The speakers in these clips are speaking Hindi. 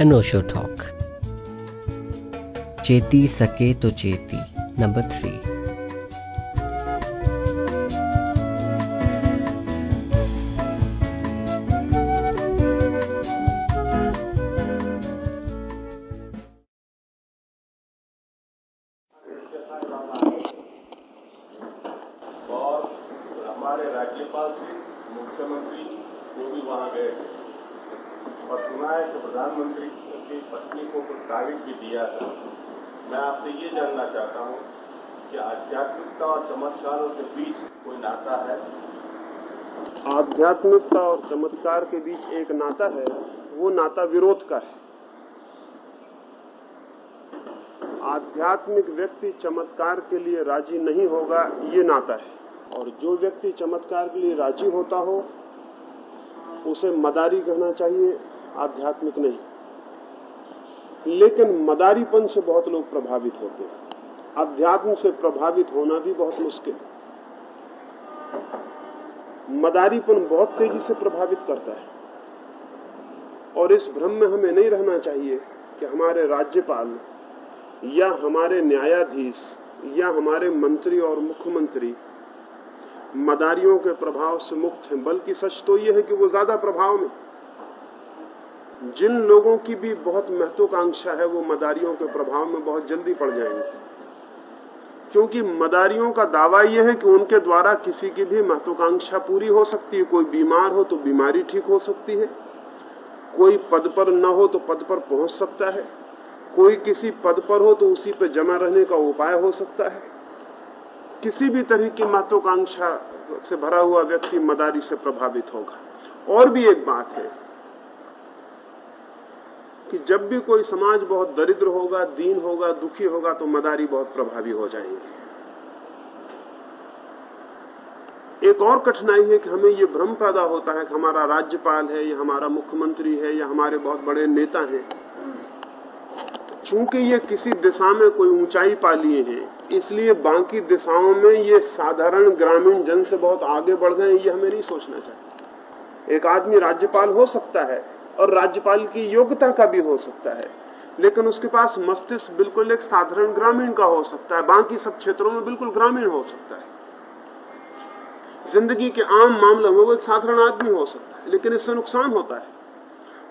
अनोशो टॉक चेती सके तो चेती नंबर थ्री नाता है। आध्यात्मिकता और चमत्कार के बीच एक नाता है, वो नाता विरोध का है। आध्यात्मिक व्यक्ति चमत्कार के लिए राज़ी नहीं होगा, ये नाता है। और जो व्यक्ति चमत्कार के लिए राज़ी होता हो, उसे मदारी कहना चाहिए, आध्यात्मिक नहीं। लेकिन मदारीपन से बहुत लोग प्रभावित होते हैं। अध्यात्म से प्रभावित होना भी बहुत मुश्किल है। मदारीपन बहुत तेज़ी से प्रभावित करता है। और इस भ्रम में हमें नहीं रहना चाहिए कि हमारे राज्यपाल या हमारे न्यायाधीश या हमारे मंत्री और मुख्यमंत्री मदारियों के प्रभाव से मुक्त हैं, बल्कि सच तो यह है कि वो ज़्यादा प्रभाव में जिन लोगों की भी बहुत महत्वाकांक्षा है, वो मदारियों के प्रभाव में बहुत जल्दी पड़ जाएँगे। क्योंकि मदारियों का दावा यह है कि उनके द्वारा किसी की भी महत्वाकांक्षा पूरी हो सकती है। कोई बीमार हो तो बीमारी ठीक हो सकती है। कोई पद पर न हो तो पद पर पहुँच सकता है। कोई किसी पद पर हो तो उसी पर जमा रहने का उपाय हो सकता है। किसी भी तरह की महत्वाकांक्षा से भरा हुआ व्यक्ति मदारी से प्रभावित होगा। और भी एक बात है कि जब भी कोई समाज बहुत दरिद्र होगा, दीन होगा, दुखी होगा तो मदारी बहुत प्रभावी हो जाएँगे। एक और कठिनाई है कि हमें ये भ्रम पैदा होता है कि हमारा राज्यपाल है, या हमारा मुख्यमंत्री है, या हमारे बहुत बड़े नेता हैं। चूँकि ये किसी दिशा में कोई ऊंचाई पा लिए हैं, इसलिए बाकी दिशाओं में ये साधारण ग्रामीण जन से बहुत आगे बढ़ गए, ये हमें नहीं सोचना चाहिए। एक आदमी राज्यपाल हो सकता है और राज्यपाल की योग्यता का भी हो सकता है। लेकिन उसके पास मस्तिष्क बिल्कुल एक साधारण ग्रामीण का हो सकता है। बाकी सब क्षेत्रों में बिल्कुल ग्रामीण हो सकता है। ज़िंदगी के आम मामलों में वो एक साधारण आदमी हो सकता है, लेकिन इससे नुकसान होता है।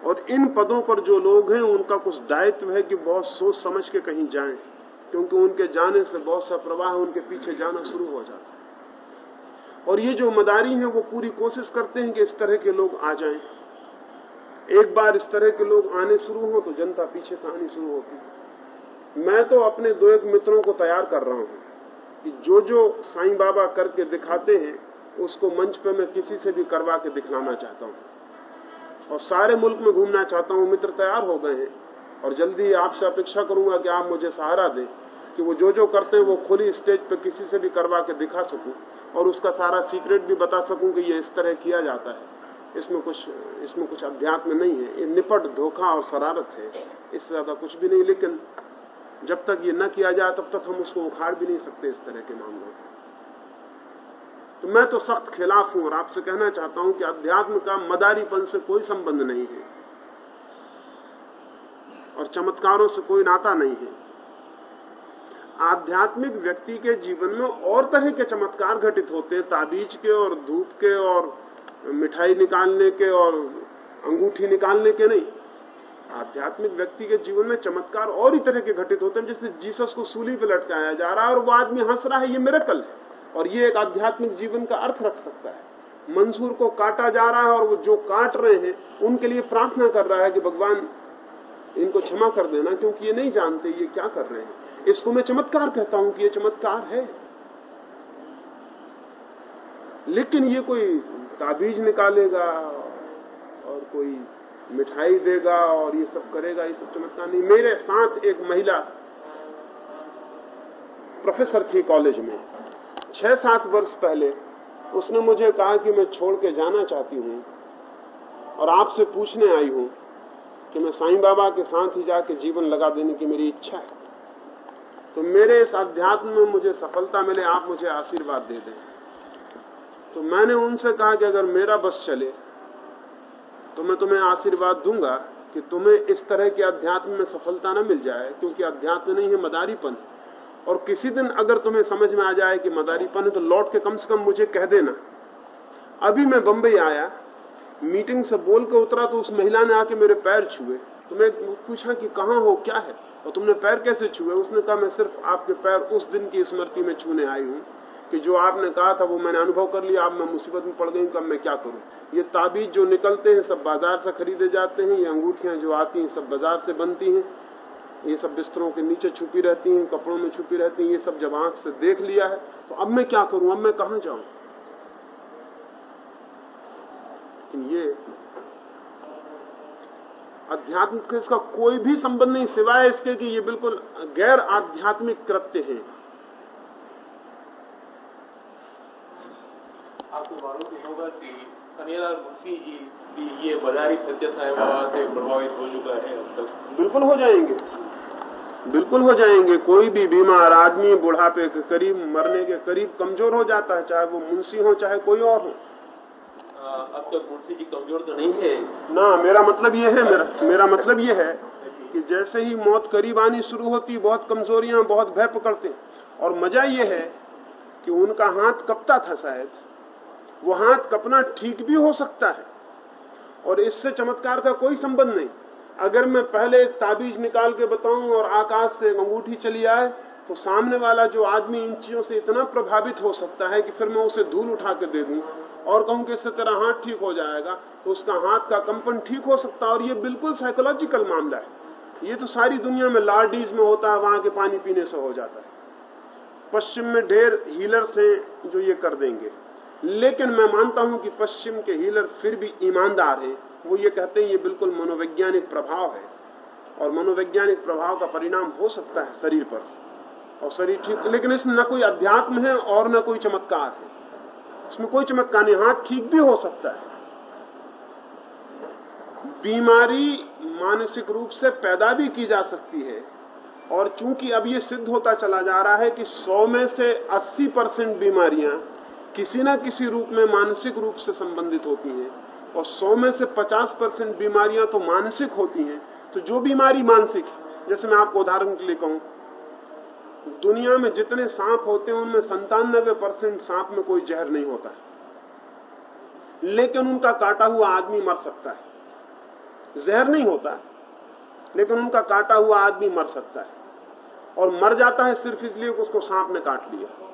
और इन पदों पर जो लोग हैं, उनका कुछ दायित्व है कि बहुत सोच समझ के कहीं जाएँ, क्योंकि उनके जाने से बहुत सा प्रवाह उनके पीछे जाना शुरू हो जाता है। और ये जो मदारी हैं, वो पूरी कोशिश करते हैं कि इस तरह के लोग आ जाएँ। एक बार इस तरह के लोग आने शुरू हो तो जनता पीछे से आनी शुरू होती मैं तो अपने दो एक मित्रों को तैयार कर रहा हूँ कि जो जो साईं बाबा करके दिखाते हैं, उसको मंच पे मैं किसी से भी करवा के दिखलाना चाहता हूँ। और सारे मुल्क में घूमना चाहता हूँ, मित्र तैयार हो गए हैं। और जल्दी आपसे अपेक्षा करूँगा कि आप मुझे सहारा दें कि वो जो जो करते हैं, वो खुली स्टेज पे किसी से भी करवा के दिखा सकूँ और उसका सारा सीक्रेट भी बता सकूँ कि ये इस तरह किया जाता है। इसमें कुछ इसमें कुछ अध्यात्म नहीं है। ये निपट, धोखा और शरारत है। इससे ज़्यादा कुछ भी नहीं, लेकिन जब तक ये न किया जाए, तब तक हम उसको उखाड़ भी नहीं सकते इस तरह के मामलों को तो मैं तो सख्त खिलाफ हूँ और आपसे कहना चाहता हूँ कि अध्यात्म का मदारीपन से कोई संबंध नहीं है। और चमत्कारों से कोई नाता नहीं है। आध्यात्मिक व्यक्ति के जीवन में और तरह के चमत्कार घटित होते हैं, ताबीज के और धूप के और मिठाई निकालने के और अंगूठी निकालने के नहीं। आध्यात्मिक व्यक्ति के जीवन में चमत्कार और ही तरह के घटित होते हैं जैसे जीसस को सूली पे लटकाया जा रहा है और वो आदमी हंस रहा है, ये मेरेकल है। और ये एक आध्यात्मिक जीवन का अर्थ रख सकता है। मंसूर को काटा जा रहा है और वो जो काट रहे हैं, उनके लिए प्रार्थना कर रहा है कि भगवान इनको क्षमा कर देना, क्योंकि ये नहीं जानते ये क्या कर रहे हैं। इसको मैं चमत्कार कहता हूँ कि ये चमत्कार है। लेकिन ये कोई ताबीज निकालेगा और कोई मिठाई देगा और ये सब करेगा, ये सब चमत्कार नहीं। मेरे साथ एक महिला प्रोफेसर थी कॉलेज में। छह सात वर्ष पहले उसने मुझे कहा कि मैं छोड़ के जाना चाहती हूँ और आपसे पूछने आई हूँ कि मैं साईं बाबा के साथ ही जाके जीवन लगा देने की मेरी इच्छा है। तो मेरे इस अध्यात्म में मुझे सफलता मिले, आप मुझे आशीर्वाद दे दें। तो मैंने उनसे कहा कि अगर मेरा बस चले तो मैं तुम्हें आशीर्वाद दूँगा कि तुम्हें इस तरह के अध्यात्म में सफलता न मिल जाए, क्योंकि अध्यात्म नहीं है, मदारीपन और किसी दिन अगर तुम्हें समझ में आ जाए कि मदारीपन है तो लौट के कम से कम मुझे कह देना। अभी मैं बंबई आया, मीटिंग से बोल के उतरा तो उस महिला ने आके मेरे पैर छुए। तो मैं पूछा कि कहाँ हो, क्या है? और तुमने पैर कैसे छुए? उसने कहा, मैं सिर्फ़ आपके पैर उस दिन की स्मृति में छूने आई हूँ। कि जो आपने कहा था वो मैंने अनुभव कर लिया, अब मैं मुसीबत में पड़ गई कब मैं क्या करूँ? ये ताबीज जो निकलते हैं, सब बाज़ार से खरीदे जाते हैं, ये अंगूठियाँ जो आती हैं, सब बाज़ार से बनती हैं, ये सब बिस्तरों के नीचे छुपी रहती हैं, कपड़ों में छुपी रहती हैं, ये सब जब आँख से देख लिया है तो अब मैं क्या करूँ? अब मैं कहाँ जाऊँ? लेकिन ये अध्यात्म इसका कोई भी संबंध नहीं, सिवाय इसके कि ये बिल्कुल गैर आध्यात्मिक कृत्य है। आपको मालूम भी होगा कि कन्हैयालाल मुंशी जी भी ये बजारी सत्य साई बाबा से प्रभावित हो चुका है अब तक। बिल्कुल हो जाएँगे। बिल्कुल हो जाएँगे। कोई भी बीमार आदमी बुढ़ापे के करीब मरने के करीब कमज़ोर हो जाता है चाहे वो मुंशी हो चाहे कोई और हो। अब तक मुंशी जी कमज़ोर तो नहीं है ना मेरा मतलब ये है मेरा मेरा मतलब ये है कि जैसे ही मौत करीब आनी शुरू होती बहुत कमजोरियाँ बहुत भय पकड़ते और मज़ा ये है कि उनका हाथ कपता था शायद। वो हाथ कपना ठीक भी हो सकता है। और इससे चमत्कार का कोई संबंध नहीं। अगर मैं पहले एक ताबीज निकाल के बताऊँ और आकाश से अंगूठी चली आए तो सामने वाला जो आदमी इन चीज़ों से इतना प्रभावित हो सकता है कि फिर मैं उसे धूल उठा के दे दूँ और कहूँ कि इससे तेरा हाथ ठीक हो जाएगा तो उसका हाथ का कंपन ठीक हो सकता है। और ये बिल्कुल साइकोलॉजिकल मामला है। ये तो सारी दुनिया में लार्डीज में होता है, वहाँ के पानी पीने से हो जाता है। पश्चिम में ढेर हीलर्स हैं जो ये कर देंगे। लेकिन मैं मानता हूँ कि पश्चिम के हीलर फिर भी ईमानदार हैं। वो ये कहते हैं, ये बिल्कुल मनोवैज्ञानिक प्रभाव है। और मनोवैज्ञानिक प्रभाव का परिणाम हो सकता है शरीर पर। और शरीर ठीक, लेकिन इसमें न कोई अध्यात्म है और न कोई चमत्कार है। इसमें कोई चमत्कार नहीं हाथ ठीक भी हो सकता है। बीमारी मानसिक रूप से पैदा भी की जा सकती है। और चूँकि अब ये सिद्ध होता चला जा रहा है कि 100 में से 80 परसेंट बीमारियाँ किसी न किसी रूप में मानसिक रूप से संबंधित होती हैं। और 100 में से 50 परसेंट बीमारियाँ तो मानसिक होती हैं। तो जो बीमारी मानसिक है, जैसे मैं आपको उदाहरण के लिए कहूँ, दुनिया में जितने सांप होते हैं, उनमें संतानबे परसेंट सांप में कोई जहर नहीं होता है। लेकिन उनका काटा हुआ आदमी मर सकता है। जहर नहीं होता है, लेकिन उनका काटा हुआ आदमी मर सकता है। और मर जाता है सिर्फ़ इसलिए उसको सांप ने काट लिया।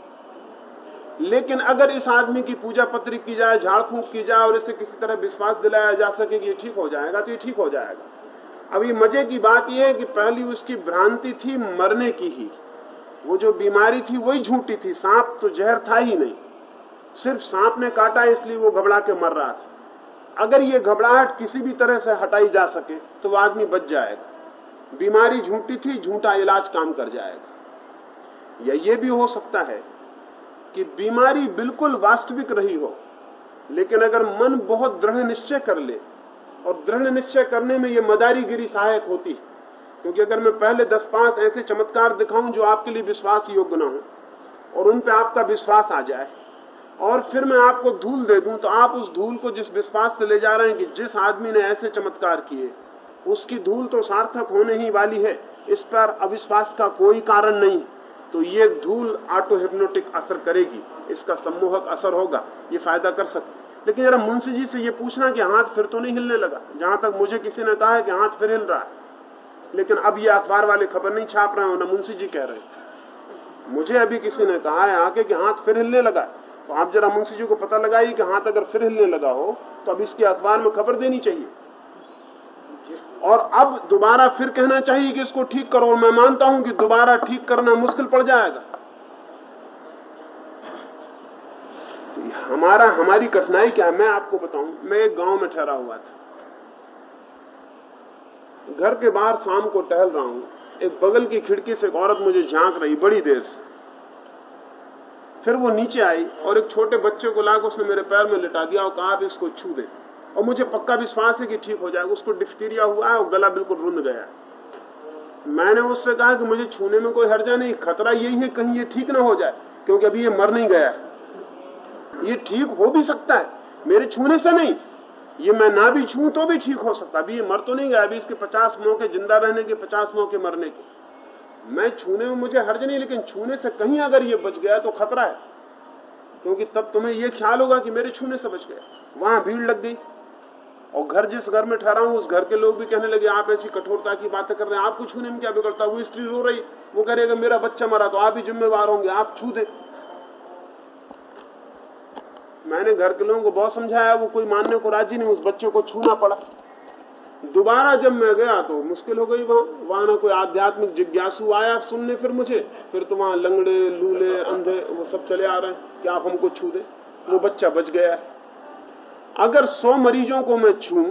लेकिन अगर इस आदमी की पूजा पत्री की जाए, झाड़ फूंक की जाए और इसे किसी तरह विश्वास दिलाया जा सके कि ये ठीक हो जाएगा तो ये ठीक हो जाएगा। अभी मज़े की बात यह है कि पहली उसकी भ्रांति थी मरने की ही। वो जो बीमारी थी वही झूठी थी, सांप तो जहर था ही नहीं। सिर्फ़ सांप ने काटा, इसलिए वो घबरा के मर रहा था। अगर ये घबराहट किसी भी तरह से हटाई जा सके तो वो आदमी बच जाएगा। बीमारी झूठी थी, झूठा इलाज काम कर जाएगा। या ये भी हो सकता है कि बीमारी बिल्कुल वास्तविक रही हो, लेकिन अगर मन बहुत दृढ़ निश्चय कर ले, और दृढ़ निश्चय करने में ये मदारीगिरी सहायक होती है, क्योंकि अगर मैं पहले दस पाँच ऐसे चमत्कार दिखाऊँ जो आपके लिए विश्वास योग्य ना हो, और उन पे आपका विश्वास आ जाए, और फिर मैं आपको धूल दे दूँ तो आप उस धूल को जिस विश्वास से ले जा रहे हैं कि जिस आदमी ने ऐसे चमत्कार किए, उसकी धूल तो सार्थक होने ही वाली है, इस पर अविश्वास का कोई कारण नहीं। तो ये धूल ऑटो हिप्नोटिक असर करेगी, इसका सम्मोहक असर होगा, ये फ़ायदा कर सकते लेकिन जरा मुंशी जी से ये पूछना कि हाथ फिर तो नहीं हिलने लगा। जहाँ तक मुझे किसी ने कहा है कि हाथ फिर हिल रहा है। लेकिन अब ये अखबार वाले खबर नहीं छाप रहे हो, ना मुंशी जी कह रहे मुझे अभी किसी ने कहा है आके कि हाथ फिर हिलने लगा तो आप जरा मुंशी जी को पता लगाइए कि हाथ अगर फिर हिलने लगा हो तो अब इसके अखबार में खबर देनी चाहिए। और अब दोबारा फिर कहना चाहिए कि इसको ठीक करो। मैं मानता हूँ कि दोबारा ठीक करना मुश्किल पड़ जाएगा। तो हमारा, हमारी कठिनाई क्या है? मैं आपको बताऊँ, मैं एक गाँव में ठहरा हुआ था। घर के बाहर शाम को टहल रहा हूँ। एक बगल की खिड़की से एक औरत मुझे झाँक रही, बड़ी देर से। फिर वो नीचे आई और एक छोटे बच्चे को लाकर उसने मेरे पैर में लिटा दिया और कहा, आप इसको छू दे। और मुझे पक्का विश्वास है कि ठीक हो जाएगा। उसको डिफ्टीरिया हुआ है और गला बिल्कुल रुंध गया। मैंने उससे कहा कि मुझे छूने में कोई हर्जा नहीं। खतरा यही है कहीं ये ठीक ना हो जाए, क्योंकि अभी ये मर नहीं गया। ये ठीक हो भी सकता है, मेरे छूने से नहीं। ये मैं ना भी छू तो भी ठीक हो सकता अभी ये मर तो नहीं गया, अभी इसके पचास मौके ज़िंदा रहने के, पचास मौके मरने के। मैं छूने में मुझे हर्ज नहीं, लेकिन छूने से कहीं अगर ये बच गया तो खतरा है। क्योंकि तब तुम्हें ये ख्याल होगा कि मेरे छूने से बच गया। वहाँ भीड़ लग गई। और घर जिस घर में ठहरा हूँ, उस घर के लोग भी कहने लगे, आप ऐसी कठोरता की बातें कर रहे हैं। आपको छूने में क्या बिगड़ता? वो स्त्री रो रही। वो कह रही मेरा बच्चा मरा तो आप ही जिम्मेवार होंगे, आप छू दे। मैंने घर के लोगों को बहुत समझाया, वो कोई मानने को राज़ी नहीं, उस बच्चे को छूना पड़ा। दोबारा जब मैं गया तो मुश्किल हो गई वहाँ। वहाँ ना कोई आध्यात्मिक जिज्ञासु आया सुनने फिर मुझे। फिर तो वहाँ लंगड़े, लूले, अंधे, वो सब चले आ रहे हैं कि आप हमको छू दे। वो बच्चा बच गया है। अगर सौ मरीजों को मैं छू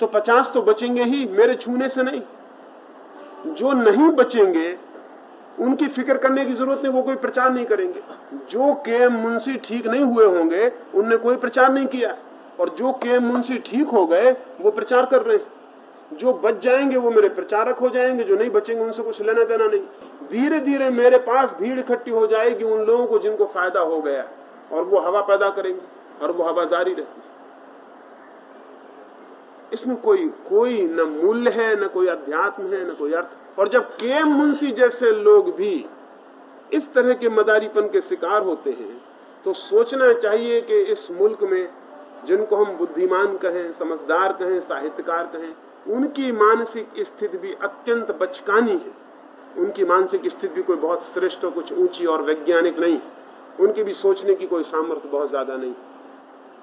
तो पचास तो बचेंगे ही, मेरे छूने से नहीं। जो नहीं बचेंगे, उनकी फ़िक्र करने की ज़रूरत नहीं, वो कोई प्रचार नहीं करेंगे। जो के मुंशी ठीक नहीं हुए होंगे, उनने कोई प्रचार नहीं किया। और जो के मुंशी ठीक हो गए, वो प्रचार कर रहे हैं। जो बच जाएँगे, वो मेरे प्रचारक हो जाएँगे, जो नहीं बचेंगे, उनसे कुछ लेना देना नहीं। धीरे धीरे मेरे पास भीड़ इकट्ठी हो जाएगी उन लोगों को जिनको फ़ायदा हो गया और वो हवा पैदा करेंगे। और वो हवा जारी रहती है। इसमें कोई कोई न मूल्य है, न कोई अध्यात्म है, न कोई अर्थ। और जब के मुंशी जैसे लोग भी इस तरह के मदारीपन के शिकार होते हैं तो सोचना चाहिए कि इस मुल्क में जिनको हम बुद्धिमान कहें, समझदार कहें, साहित्यकार कहें, उनकी मानसिक स्थिति भी अत्यंत बचकानी है। उनकी मानसिक स्थिति भी कोई बहुत श्रेष्ठ और कुछ ऊँची और वैज्ञानिक नहीं उनकी भी सोचने की कोई सामर्थ्य बहुत ज़्यादा नहीं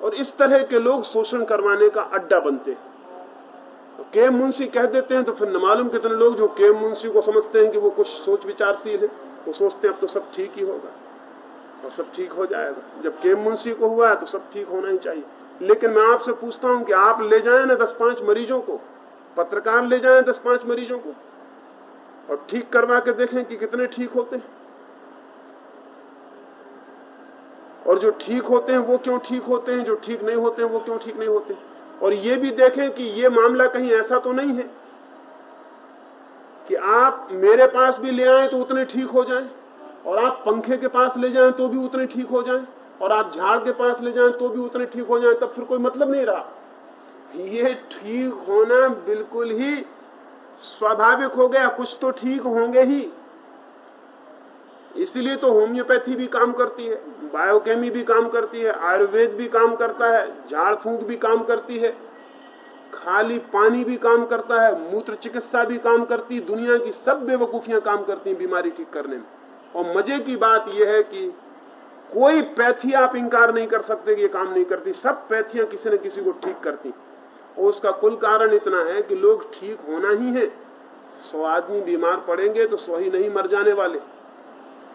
और इस तरह के लोग शोषण करवाने का अड्डा बनते हैं। तो के मुंशी कह देते हैं तो फिर न मालूम कितने लोग जो के मुंशी को समझते हैं कि वो कुछ सोच विचारशील है। वो सोचते हैं, अब तो सब ठीक ही होगा। और सब ठीक हो जाएगा। जब के मुंशी को हुआ है तो सब ठीक होना ही चाहिए। लेकिन मैं आपसे पूछता हूँ कि आप ले जाएँ ना दस पाँच मरीजों को? पत्रकार ले जाएँ दस पाँच मरीजों को? और ठीक करवा के देखें कि कितने ठीक होते हैं। और जो ठीक होते हैं वो क्यों ठीक होते हैं, जो ठीक नहीं होते हैं वो क्यों ठीक नहीं होते और ये भी देखें कि ये मामला कहीं ऐसा तो नहीं है कि आप मेरे पास भी ले आए तो उतने ठीक हो जाएँ, और आप पंखे के पास ले जाएँ तो भी उतने ठीक हो जाएँ, और आप झाड़ के पास ले जाएँ तो भी उतने ठीक हो जाएँ, तब फिर कोई मतलब नहीं रहा। ये ठीक होना बिल्कुल ही स्वाभाविक हो गया, कुछ तो ठीक होंगे ही। इसलिए तो होम्योपैथी भी काम करती है, बायोकेमी भी काम करती है, आयुर्वेद भी काम करता है झाड़ फूंक भी काम करती है, खाली पानी भी काम करता है, मूत्र चिकित्सा भी काम करती दुनिया की सब बेवकूफियाँ काम करती हैं बीमारी ठीक करने में। और मज़े की बात यह है कि कोई पैथी आप इंकार नहीं कर सकते कि ये काम नहीं करती, सब पैथियाँ किसी न किसी को ठीक करती और उसका कुल कारण इतना है कि लोग ठीक होना ही है। सौ आदमी बीमार पड़ेंगे तो सौ ही नहीं मर जाने वाले।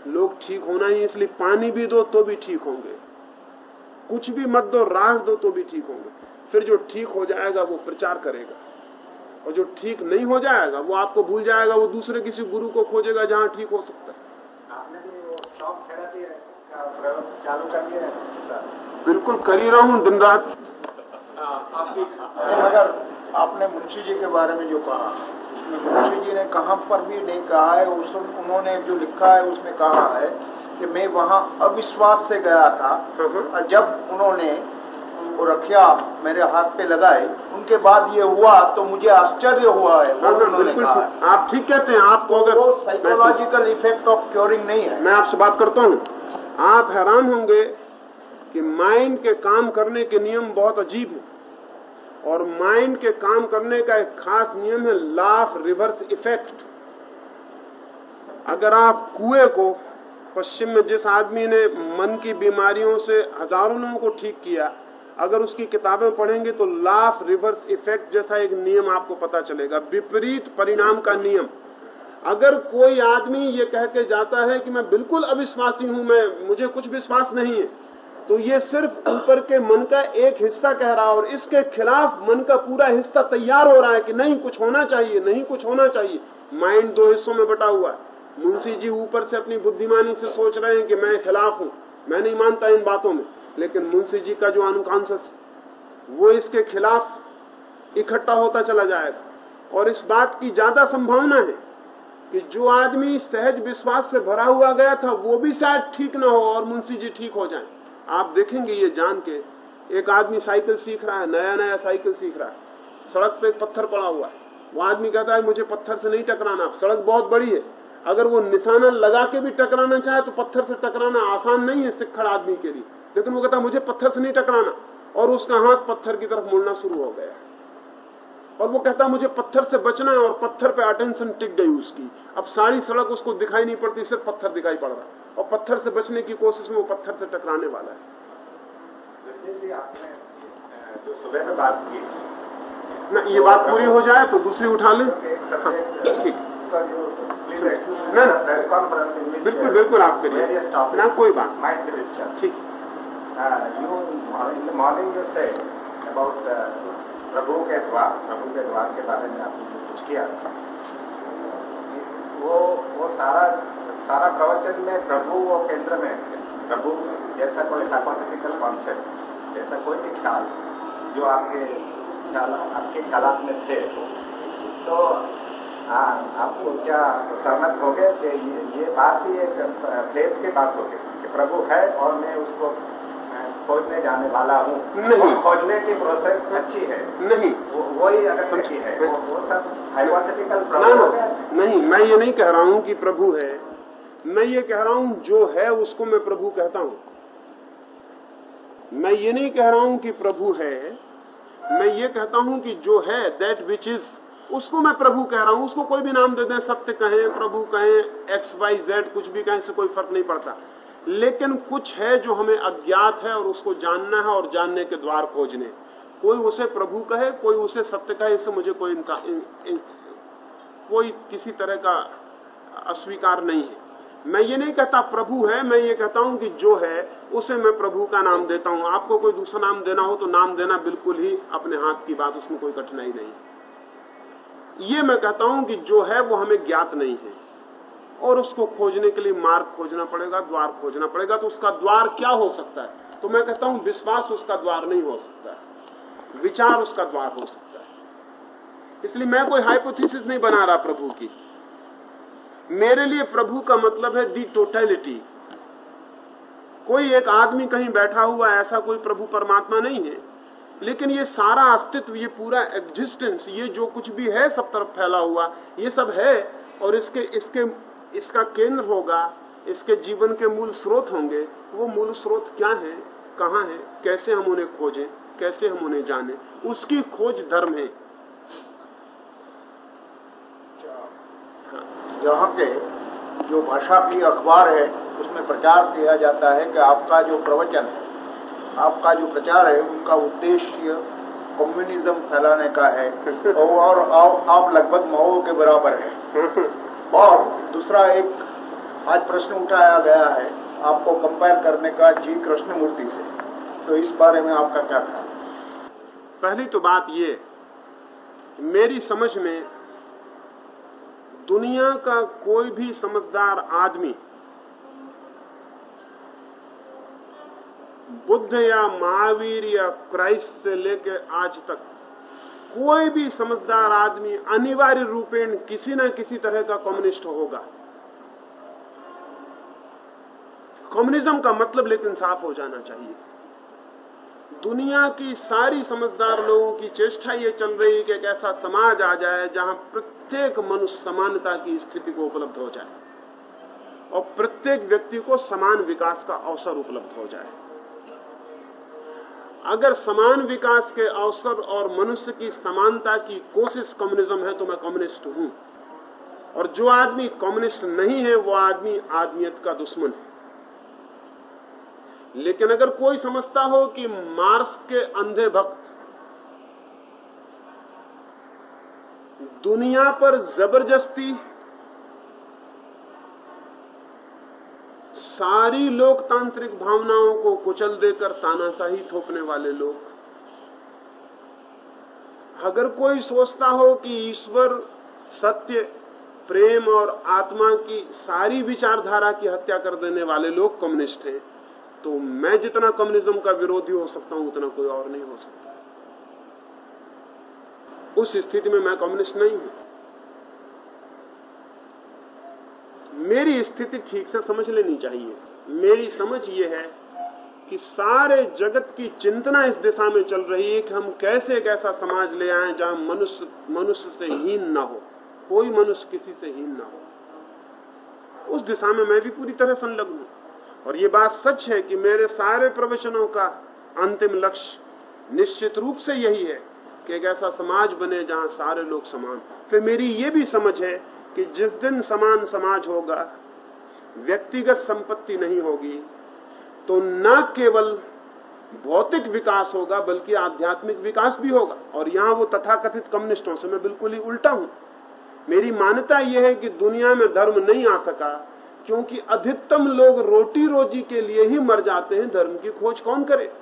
लोग ठीक होना ही इसलिए पानी भी दो तो भी ठीक होंगे। कुछ भी मत दो राह दो तो भी ठीक होंगे। फिर जो ठीक हो जाएगा वो प्रचार करेगा। और जो ठीक नहीं हो जाएगा वो आपको भूल जाएगा वो दूसरे किसी गुरु को खोजेगा जहाँ ठीक हो सकता है। आपने भी वो चालू कर दिया है? बिल्कुल कर ही रहा हूँ दिन रात। आपकी अगर आपने मुंशी जी के बारे में जो कहा मुंशी जी ने कहाँ पर भी नहीं कहा है उस उन्होंने जो लिखा है उसमें कहा है कि मैं वहाँ अविश्वास से गया था। और जब उन्होंने वो रखिया मेरे हाथ पे लगाए उनके बाद ये हुआ तो मुझे आश्चर्य हुआ है हाँ, हाँ, बिल्कुल आप ठीक कहते हैं आपको अगर वो साइकोलॉजिकल इफ़ेक्ट ऑफ़ क्योरिंग नहीं है। मैं आपसे बात करता हूँ। आप हैरान होंगे कि माइंड के काम करने के नियम बहुत अजीब हैं। और माइंड के काम करने का एक खास नियम है लाफ रिवर्स इफ़ेक्ट अगर आप कुएँ को पश्चिम में जिस आदमी ने मन की बीमारियों से हज़ारों लोगों को ठीक किया, अगर उसकी किताबें पढ़ेंगे तो लाफ रिवर्स इफ़ेक्ट जैसा एक नियम आपको पता चलेगा, विपरीत परिणाम का नियम। अगर कोई आदमी ये कह के जाता है कि मैं बिल्कुल अविश्वासी हूँ, मैं, मुझे कुछ विश्वास नहीं है तो ये सिर्फ़ ऊपर के मन का एक हिस्सा कह रहा है और इसके खिलाफ मन का पूरा हिस्सा तैयार हो रहा है कि नहीं, कुछ होना चाहिए, नहीं कुछ होना चाहिए। माइंड दो हिस्सों में बटा हुआ है। मुंशी जी ऊपर से अपनी बुद्धिमानी से सोच रहे हैं कि मैं खिलाफ हूँ। मैं नहीं मानता इन बातों में, लेकिन मुंशी जी का जो अनकॉन्सियस वो इसके खिलाफ इकट्ठा होता चला जाएगा। और इस बात की ज़्यादा संभावना है कि जो आदमी सहज विश्वास से भरा हुआ गया था, वो भी शायद ठीक ना हो और मुंशी जी ठीक हो जाएँ। आप देखेंगे ये जान के, एक आदमी साइकिल सीख रहा है, नया नया साइकिल सीख रहा है। सड़क पे एक पत्थर पड़ा हुआ है। वो आदमी कहता है, मुझे पत्थर से नहीं टकराना सड़क बहुत बड़ी है। अगर वो निशाना लगा के भी टकराना चाहे तो पत्थर से टकराना आसान नहीं है सिक्खड़ आदमी के लिए। लेकिन वो कहता है, मुझे पत्थर से नहीं टकराना। और उसका हाथ पत्थर की तरफ़ मुड़ना शुरू हो गया। और वो कहता मुझे पत्थर से बचना है और पत्थर पे अटेंशन टिक गई उसकी। अब सारी सड़क उसको दिखाई नहीं पड़ती सिर्फ़ पत्थर दिखाई पड़ रहा और पत्थर से बचने की कोशिश में वो पत्थर से टकराने वाला है। जो सुबह में बात की ना ये बात पूरी हो जाए तो दूसरी उठा लें। ठीक। का जो प्लीज़ ना, ना। प्रेस कॉन्फ्रेंस बिल्कुल बिल्कुल आप करिए ना कोई बात माइंड ठीक। You morning you say about प्रभु के द्वार, प्रभु के द्वार के बारे में आपने जो कुछ किया। वो वो सारा सारा प्रवचन में प्रभु वो केंद्र में प्रभु, जैसा कोई हाइपोथेटिकल कॉन्सेप्ट जैसा कोई भी ख्याल, जो आपके ख्याल आपके ख्याल में थे तो हाँ आपको क्या सहमत हो गए ये ये बात ही एक, फेथ की बात होगी कि प्रभु है और मैं उसको खोजने जाने वाला हूँ। नहीं। खोजने की प्रोसेस अच्छी है। नहीं। वो वही अगर सच्ची है वो, वो सब हाइपोथेटिकल हो गया नहीं मैं ये नहीं कह रहा हूँ कि प्रभु है। मैं ये कह रहा हूँ जो है उसको मैं प्रभु कहता हूँ। मैं ये नहीं कह रहा हूँ कि प्रभु है। मैं ये कहता हूँ कि जो है दैट विच इज़ उसको मैं प्रभु कह रहा हूँ। उसको कोई भी नाम दे दें सत्य कहें प्रभु कहें एक्स वाई जेड कुछ भी कहें इससे कोई फ़र्क नहीं पड़ता। लेकिन कुछ है जो हमें अज्ञात है और उसको जानना है और जानने के द्वार खोजने। कोई उसे प्रभु कहे कोई उसे सत्य कहे इससे मुझे कोई इनका इन, इन, कोई किसी तरह का अस्वीकार नहीं है। मैं ये नहीं कहता प्रभु है मैं ये कहता हूँ कि जो है उसे मैं प्रभु का नाम देता हूँ। आपको कोई दूसरा नाम देना हो तो नाम देना बिल्कुल ही अपने हाथ की बात उसमें कोई कठिनाई नहीं। ये मैं कहता हूँ कि जो है वो हमें ज्ञात नहीं है। और उसको खोजने के लिए मार्ग खोजना पड़ेगा, द्वार खोजना पड़ेगा तो उसका द्वार क्या हो सकता है? तो मैं कहता हूँ, विश्वास उसका द्वार नहीं हो सकता विचार उसका द्वार हो सकता है। इसलिए मैं कोई हाइपोथेसिस नहीं बना रहा प्रभु की। मेरे लिए प्रभु का मतलब है दी टोटलिटी कोई एक आदमी कहीं बैठा हुआ, ऐसा कोई प्रभु परमात्मा नहीं है। लेकिन ये सारा अस्तित्व, ये पूरा एग्जिस्टेंस ये जो कुछ भी है, सब तरफ़ फैला हुआ, ये सब है, और इसके इसके इसका केंद्र होगा इसके जीवन के मूल स्रोत होंगे वो मूल स्रोत क्या है कहाँ है कैसे हम उन्हें खोजें कैसे हम उन्हें जाने? उसकी खोज धर्म है। यहाँ के जो भाषा की अखबार है उसमें प्रचार किया जाता है कि आपका जो प्रवचन है आपका जो प्रचार है उनका उद्देश्य कम्युनिज्म फैलाने का है और आप लगभग माओ के बराबर है। और दूसरा एक आज प्रश्न उठाया गया है आपको कंपेयर करने का जी कृष्णमूर्ति से। तो इस बारे में आपका क्या ख्याल? पहली तो बात ये, मेरी समझ में दुनिया का कोई भी समझदार आदमी बुद्ध या महावीर या क्राइस्ट से लेकर आज तक कोई भी समझदार आदमी अनिवार्य रूपेण किसी न किसी तरह का कम्युनिस्ट होगा। कम्युनिज्म का मतलब लेकिन साफ़ हो जाना चाहिए। दुनिया की सारी समझदार लोगों की चेष्टा ये चल रही है कि एक ऐसा समाज आ जाए जहाँ प्रत्येक मनुष्य समानता की स्थिति को उपलब्ध हो जाए और प्रत्येक व्यक्ति को समान विकास का अवसर उपलब्ध हो जाए। अगर समान विकास के अवसर और मनुष्य की समानता की कोशिश कम्युनिज्म है तो मैं कम्युनिस्ट हूँ। और जो आदमी कम्युनिस्ट नहीं है, वो आदमी आदमियत का दुश्मन है। लेकिन अगर कोई समझता हो कि मार्स के अंधे भक्त दुनिया पर ज़बरदस्ती सारी लोकतांत्रिक भावनाओं को कुचल देकर तानाशाही थोपने वाले लोग। अगर कोई सोचता हो कि ईश्वर, सत्य, प्रेम और आत्मा की सारी विचारधारा की हत्या कर देने वाले लोग कम्युनिस्ट हैं तो मैं जितना कम्युनिज्म का विरोधी हो सकता हूँ, उतना कोई और नहीं हो सकता। उस स्थिति में मैं कम्युनिस्ट नहीं हूँ। मेरी स्थिति ठीक से समझ लेनी चाहिए। मेरी समझ ये है कि सारे जगत की चिंतना इस दिशा में चल रही है कि हम कैसे एक ऐसा समाज ले आए जहाँ मनुष्य मनुष्य से हीन ना हो। कोई मनुष्य किसी से हीन ना हो। उस दिशा में मैं भी पूरी तरह संलग्न हूँ। और ये बात सच है कि मेरे सारे प्रवचनों का अंतिम लक्ष्य निश्चित रूप से यही है कि एक ऐसा समाज बने जहाँ सारे लोग समान फिर मेरी ये भी समझ है कि जिस दिन समान समाज होगा, व्यक्तिगत संपत्ति नहीं होगी तो न केवल भौतिक विकास होगा, बल्कि आध्यात्मिक विकास भी होगा। और यहाँ वो तथाकथित कम्युनिस्टों से मैं बिल्कुल ही उल्टा हूँ। मेरी मान्यता यह है कि दुनिया में धर्म नहीं आ सका, क्योंकि अधिकतम लोग रोटी रोजी के लिए ही मर जाते हैं। धर्म की खोज कौन करे?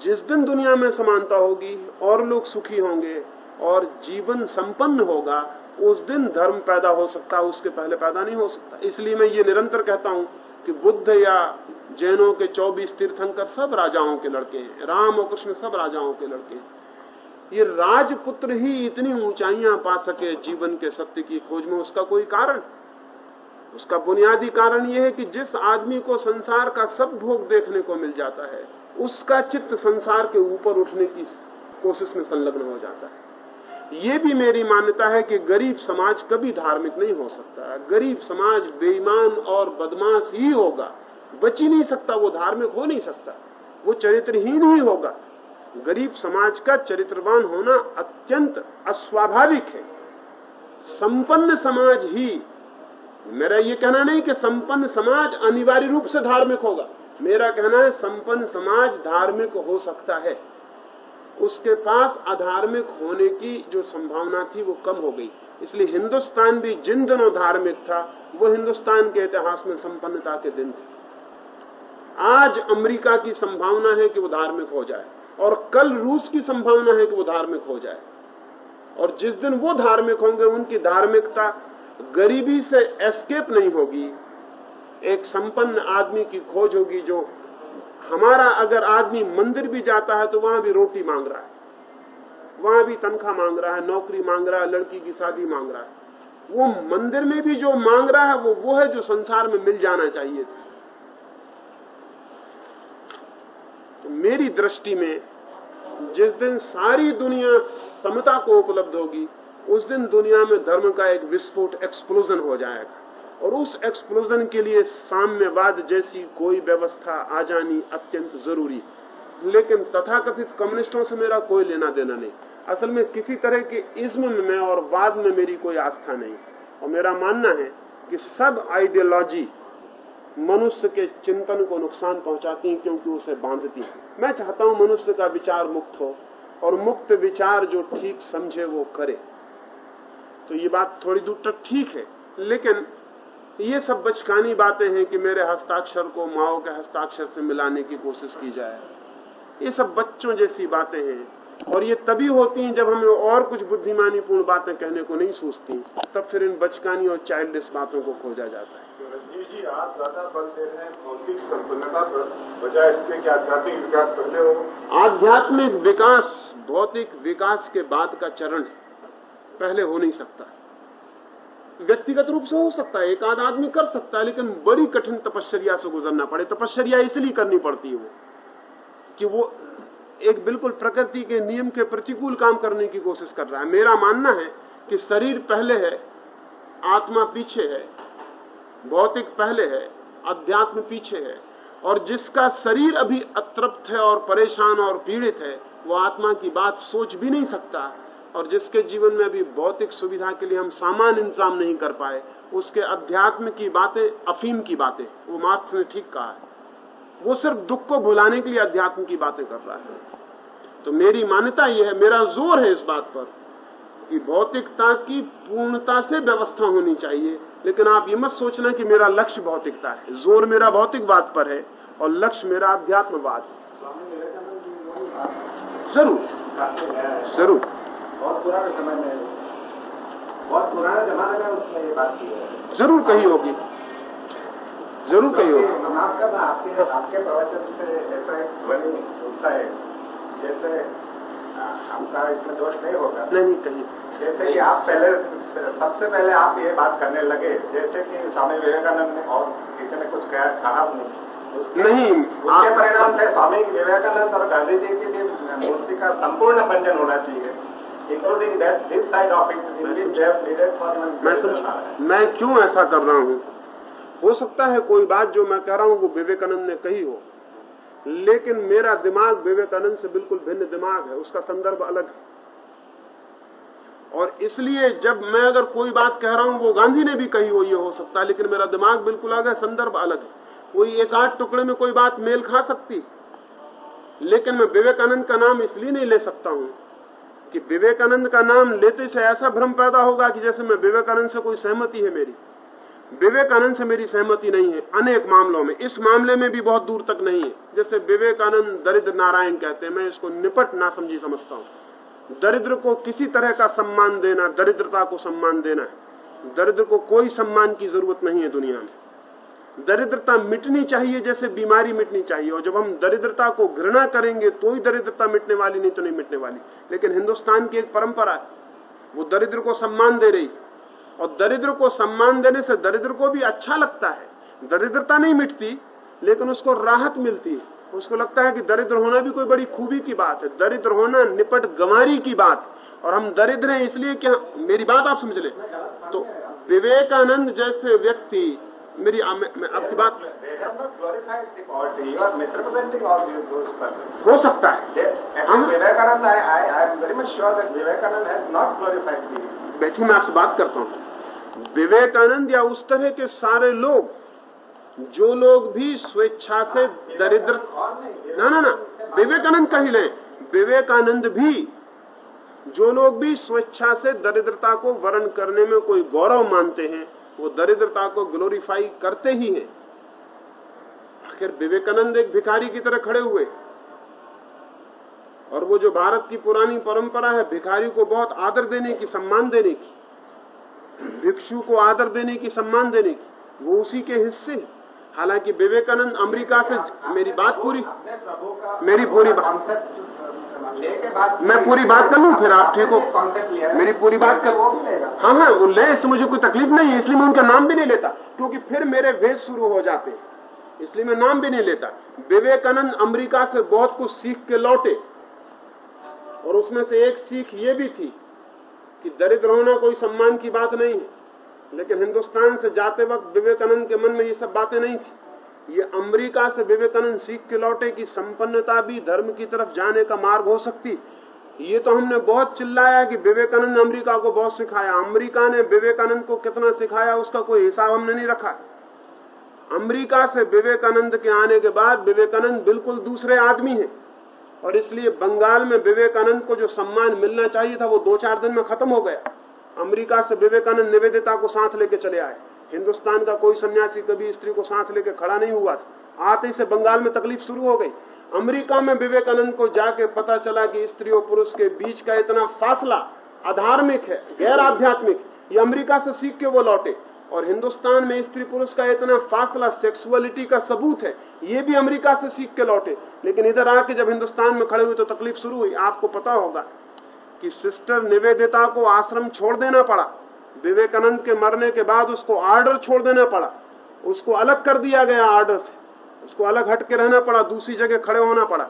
जिस दिन दुनिया में समानता होगी, और लोग सुखी होंगे, और जीवन संपन्न होगा उस दिन धर्म पैदा हो सकता है उसके पहले पैदा नहीं हो सकता। इसलिए मैं ये निरंतर कहता हूँ कि बुद्ध या जैनों के 24 तीर्थंकर सब राजाओं के लड़के हैं। राम और कृष्ण सब राजाओं के लड़के हैं। ये राजपुत्र ही इतनी ऊंचाइयाँ पा सके जीवन के सत्य की खोज में, उसका कोई कारण? उसका बुनियादी कारण यह है कि जिस आदमी को संसार का सब भोग देखने को मिल जाता है, उसका चित्त संसार के ऊपर उठने की कोशिश में संलग्न हो जाता है। ये भी मेरी मान्यता है कि गरीब समाज कभी धार्मिक नहीं हो सकता। गरीब समाज बेईमान और बदमाश ही होगा। बच ही नहीं सकता, वो धार्मिक हो नहीं सकता। वो चरित्रहीन ही होगा। गरीब समाज का चरित्रवान होना अत्यंत अस्वाभाविक है। संपन्न समाज ही, मेरा ये कहना नहीं कि संपन्न समाज अनिवार्य रूप से धार्मिक होगा। मेरा कहना है संपन्न समाज धार्मिक हो सकता है। उसके पास अधार्मिक होने की जो संभावना थी वो कम हो गई। इसलिए हिंदुस्तान भी जिन दिनों धार्मिक था, वो हिंदुस्तान के इतिहास में संपन्नता के दिन थे। आज अमेरिका की संभावना है कि वो धार्मिक हो जाए और कल रूस की संभावना है कि वो धार्मिक हो जाए। और जिस दिन वो धार्मिक होंगे, उनकी धार्मिकता गरीबी से एस्केप नहीं होगी। एक संपन्न आदमी की खोज होगी जो हमारा अगर आदमी मंदिर भी जाता है तो वहाँ भी रोटी मांग रहा है। वहाँ भी तनख्वाह मांग रहा है, नौकरी मांग रहा है, लड़की की शादी मांग रहा है। वो मंदिर में भी जो मांग रहा है, वो वो है जो संसार में मिल जाना चाहिए था। तो मेरी दृष्टि में जिस दिन सारी दुनिया समता को उपलब्ध होगी, उस दिन दुनिया में धर्म का एक विस्फोट एक्सप्लोजन हो जाएगा। और उस एक्सप्लोजन के लिए साम्यवाद जैसी कोई व्यवस्था आ जानी अत्यंत ज़रूरी लेकिन तथाकथित कम्युनिस्टों से मेरा कोई लेना देना नहीं। असल में किसी तरह के इज्म में और वाद में मेरी कोई आस्था नहीं। और मेरा मानना है कि सब आइडियोलॉजी मनुष्य के चिंतन को नुकसान पहुंचाती है क्योंकि उसे बांधती है। मैं चाहता हूँ मनुष्य का विचार मुक्त हो और मुक्त विचार जो ठीक समझे वो करे। तो ये बात थोड़ी दूर तक ठीक है, लेकिन ये सब बचकानी बातें हैं कि मेरे हस्ताक्षर को माओ के हस्ताक्षर से मिलाने की कोशिश की जाए। ये सब बच्चों जैसी बातें हैं। और ये तभी होती हैं जब हमें और कुछ बुद्धिमानीपूर्ण बातें कहने को नहीं सोचती तब फिर इन बचकानी और चाइल्डिश बातों को खोजा जाता है। रंजीत जी आप ज़्यादा बल दे रहे हैं भौतिक संपन्नता पर बजाय इसके कि आध्यात्मिक विकास पहले हो। आध्यात्मिक विकास भौतिक विकास के बाद का चरण है। पहले हो नहीं सकता। व्यक्तिगत रूप से हो सकता है, एक आध आदमी कर सकता है, लेकिन बड़ी कठिन तपश्चर्या से गुजरना पड़े। तपश्चर्या इसलिए करनी पड़ती है वो कि वो एक बिल्कुल प्रकृति के नियम के प्रतिकूल काम करने की कोशिश कर रहा है। मेरा मानना है कि शरीर पहले है, आत्मा पीछे है, भौतिक पहले है, अध्यात्म पीछे है, और जिसका शरीर अभी अतृप्त है और परेशान और पीड़ित है, वो आत्मा की बात सोच भी नहीं सकता। और जिसके जीवन में अभी भौतिक सुविधा के लिए हम सामान इंतज़ाम नहीं कर पाए, उसके अध्यात्म की बातें, अफीम की बातें, वो मार्क्स ने ठीक कहा है। वो सिर्फ़ दुख को भुलाने के लिए अध्यात्म की बातें कर रहा है। तो मेरी मान्यता यह है, मेरा ज़ोर है इस बात पर कि भौतिकता की पूर्णता से व्यवस्था होनी चाहिए। लेकिन आप ये मत सोचना कि मेरा लक्ष्य भौतिकता है। ज़ोर मेरा भौतिकवाद पर है और लक्ष्य मेरा अध्यात्मवाद है। ज़रूर ज़रूर। बहुत पुराने समय में बहुत पुराने जमाने में उसने ये बात की है। ज़रूर कही होगी। ज़रूर कही होगी। आपका ना आपके आपके प्रवचन से ऐसा एक ध्वनि उठता है जैसे आपका इसमें दोष नहीं होगा। नहीं नहीं कही जैसे कि आप पहले सबसे पहले आप ये बात करने लगे जैसे कि स्वामी विवेकानंद ने और किसी ने कुछ कहा नहीं। नहीं उसके परिणाम से स्वामी विवेकानंद और गांधी जी की भी मूर्ति का संपूर्ण भंजन होना चाहिए। समझ मैं क्यों ऐसा कर रहा हूँ? हो सकता है कोई बात जो मैं कह रहा हूँ वो विवेकानंद ने कही हो लेकिन मेरा दिमाग विवेकानंद से बिल्कुल भिन्न दिमाग है उसका संदर्भ अलग है। और इसलिए जब मैं अगर कोई बात कह रहा हूँ वो गांधी ने भी कही हो ये हो सकता है लेकिन मेरा दिमाग बिल्कुल अलग है संदर्भ अलग है। कोई एक आध टुकड़े में कोई बात मेल खा सकती लेकिन मैं विवेकानंद का नाम इसलिए नहीं ले सकता हूँ कि विवेकानंद का नाम लेते से ऐसा भ्रम पैदा होगा कि जैसे मैं विवेकानंद से कोई सहमति है मेरी। विवेकानंद से मेरी सहमति नहीं है, अनेक मामलों में। इस मामले में भी बहुत दूर तक नहीं है। जैसे विवेकानंद दरिद्र नारायण कहते हैं, मैं इसको निपट ना समझी समझता हूँ। दरिद्र को किसी तरह का सम्मान देना, दरिद्रता को सम्मान देना है दरिद्र को कोई सम्मान की ज़रूरत नहीं है दुनिया में। दरिद्रता मिटनी चाहिए जैसे बीमारी मिटनी चाहिए। और जब हम दरिद्रता को घृणा करेंगे तो ही दरिद्रता मिटने वाली, नहीं तो नहीं मिटने वाली। लेकिन हिंदुस्तान की एक परंपरा है, वो दरिद्र को सम्मान दे रही। और दरिद्र को सम्मान देने से दरिद्र को भी अच्छा लगता है। दरिद्रता नहीं मिटती, लेकिन उसको राहत मिलती है। उसको लगता है कि दरिद्र होना भी कोई बड़ी खूबी की बात है। दरिद्र होना निपट गंवारी की बात है। और हम दरिद्र हैं, इसलिए क्या, मेरी बात आप समझ ले। तो विवेकानंद जैसे व्यक्ति मेरी आपकी बात हो सकता है। हाँ। बैठी, मैं आपसे बात करता हूँ। विवेकानंद या उस तरह के सारे लोग, जो लोग भी स्वेच्छा से दरिद्र ना ना ना, विवेकानंद का ही लें। विवेकानंद भी, जो लोग भी स्वेच्छा से दरिद्रता को वरण करने में कोई गौरव मानते हैं वो दरिद्रता को ग्लोरीफाई करते ही हैं आखिर विवेकानंद एक भिखारी की तरह खड़े हुए और वो जो भारत की पुरानी परंपरा है, भिखारी को बहुत आदर देने की, सम्मान देने की, भिक्षु को आदर देने की, सम्मान देने की, वो उसी के हिस्से हैं। हालाँकि विवेकानंद अमेरिका से मेरी बात पूरी मेरी पूरी बात- मैं पूरी बात कर लूँ? फिर आप ठीक हो। मेरी पूरी बात कर हाँ हाँ वो ले, इससे मुझे कोई तकलीफ़ नहीं है, इसलिए मैं उनका नाम भी नहीं लेता, क्योंकि फिर मेरे भेद शुरू हो जाते इसलिए मैं नाम भी नहीं लेता। विवेकानंद अमेरिका से बहुत कुछ सीख के लौटे, और उसमें से एक सीख ये भी थी कि दरिद्र होना कोई सम्मान की बात नहीं है। लेकिन हिंदुस्तान से जाते वक्त विवेकानंद के मन में ये सब बातें नहीं थी। ये अमेरिका से विवेकानंद सीख के लौटे की संपन्नता भी धर्म की तरफ़ जाने का मार्ग हो सकती। ये तो हमने बहुत चिल्लाया कि विवेकानंद अमेरिका को बहुत सिखाया। अमेरिका ने विवेकानंद को कितना सिखाया उसका कोई हिसाब हमने नहीं रखा। अमेरिका से विवेकानंद के आने के बाद विवेकानंद बिल्कुल दूसरे आदमी हैं। और इसलिए बंगाल में विवेकानंद को जो सम्मान मिलना चाहिए था वो दो चार दिन में खत्म हो गया। अमेरिका से विवेकानंद निवेदिता को साथ लेके चले आए। हिंदुस्तान का कोई सन्यासी कभी स्त्री को साथ लेके खड़ा नहीं हुआ था। आते ही से बंगाल में तकलीफ़ शुरू हो गई। अमेरिका में विवेकानंद को जाके पता चला कि स्त्री और पुरुष के बीच का इतना फासला अधार्मिक है, गैर आध्यात्मिक। ये अमेरिका से सीख के वो लौटे। और हिंदुस्तान में स्त्री पुरुष का इतना फासला, सेक्सुअलिटी का सबूत है, ये भी अमेरिका से सीख के लौटे। लेकिन इधर आके जब हिंदुस्तान में खड़े हुए तो तकलीफ़ शुरू हुई। आपको पता होगा कि सिस्टर निवेदिता को आश्रम छोड़ देना पड़ा। विवेकानंद के मरने के बाद उसको आर्डर छोड़ देना पड़ा। उसको अलग कर दिया गया आर्डर से। उसको अलग हट के रहना पड़ा, दूसरी जगह खड़े होना पड़ा।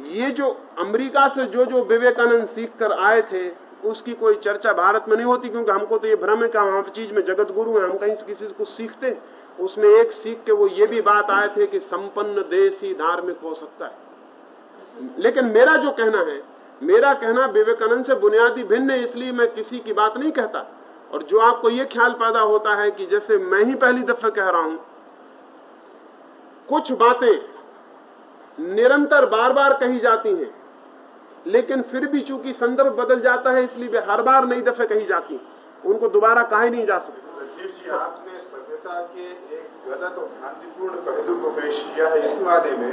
ये जो अमेरिका से जो जो विवेकानंद सीख कर आए थे, उसकी कोई चर्चा भारत में नहीं होती, क्योंकि हमको तो ये भ्रम है कि हम हर चीज़ में जगत गुरु हैं, हम कहीं किसी कुछ सीखते हैं। उसमें एक सीख के वो ये भी बात आए थे कि संपन्न देश ही धार्मिक हो सकता है। लेकिन मेरा जो कहना है मेरा कहना विवेकानंद से बुनियादी भिन्न है, इसलिए मैं किसी की बात नहीं कहता। और जो आपको ये ख्याल पैदा होता है कि जैसे मैं ही पहली दफे कह रहा हूँ, कुछ बातें निरंतर बार बार कही जाती हैं, लेकिन फिर भी चूँकि संदर्भ बदल जाता है, इसलिए वे हर बार नई दफे कही जाती उनको दोबारा कहा ही नहीं जा सकता। जी, आपने सभ्यता के एक गलत और भ्रांतिपूर्ण पहलू को पेश किया है इस माने में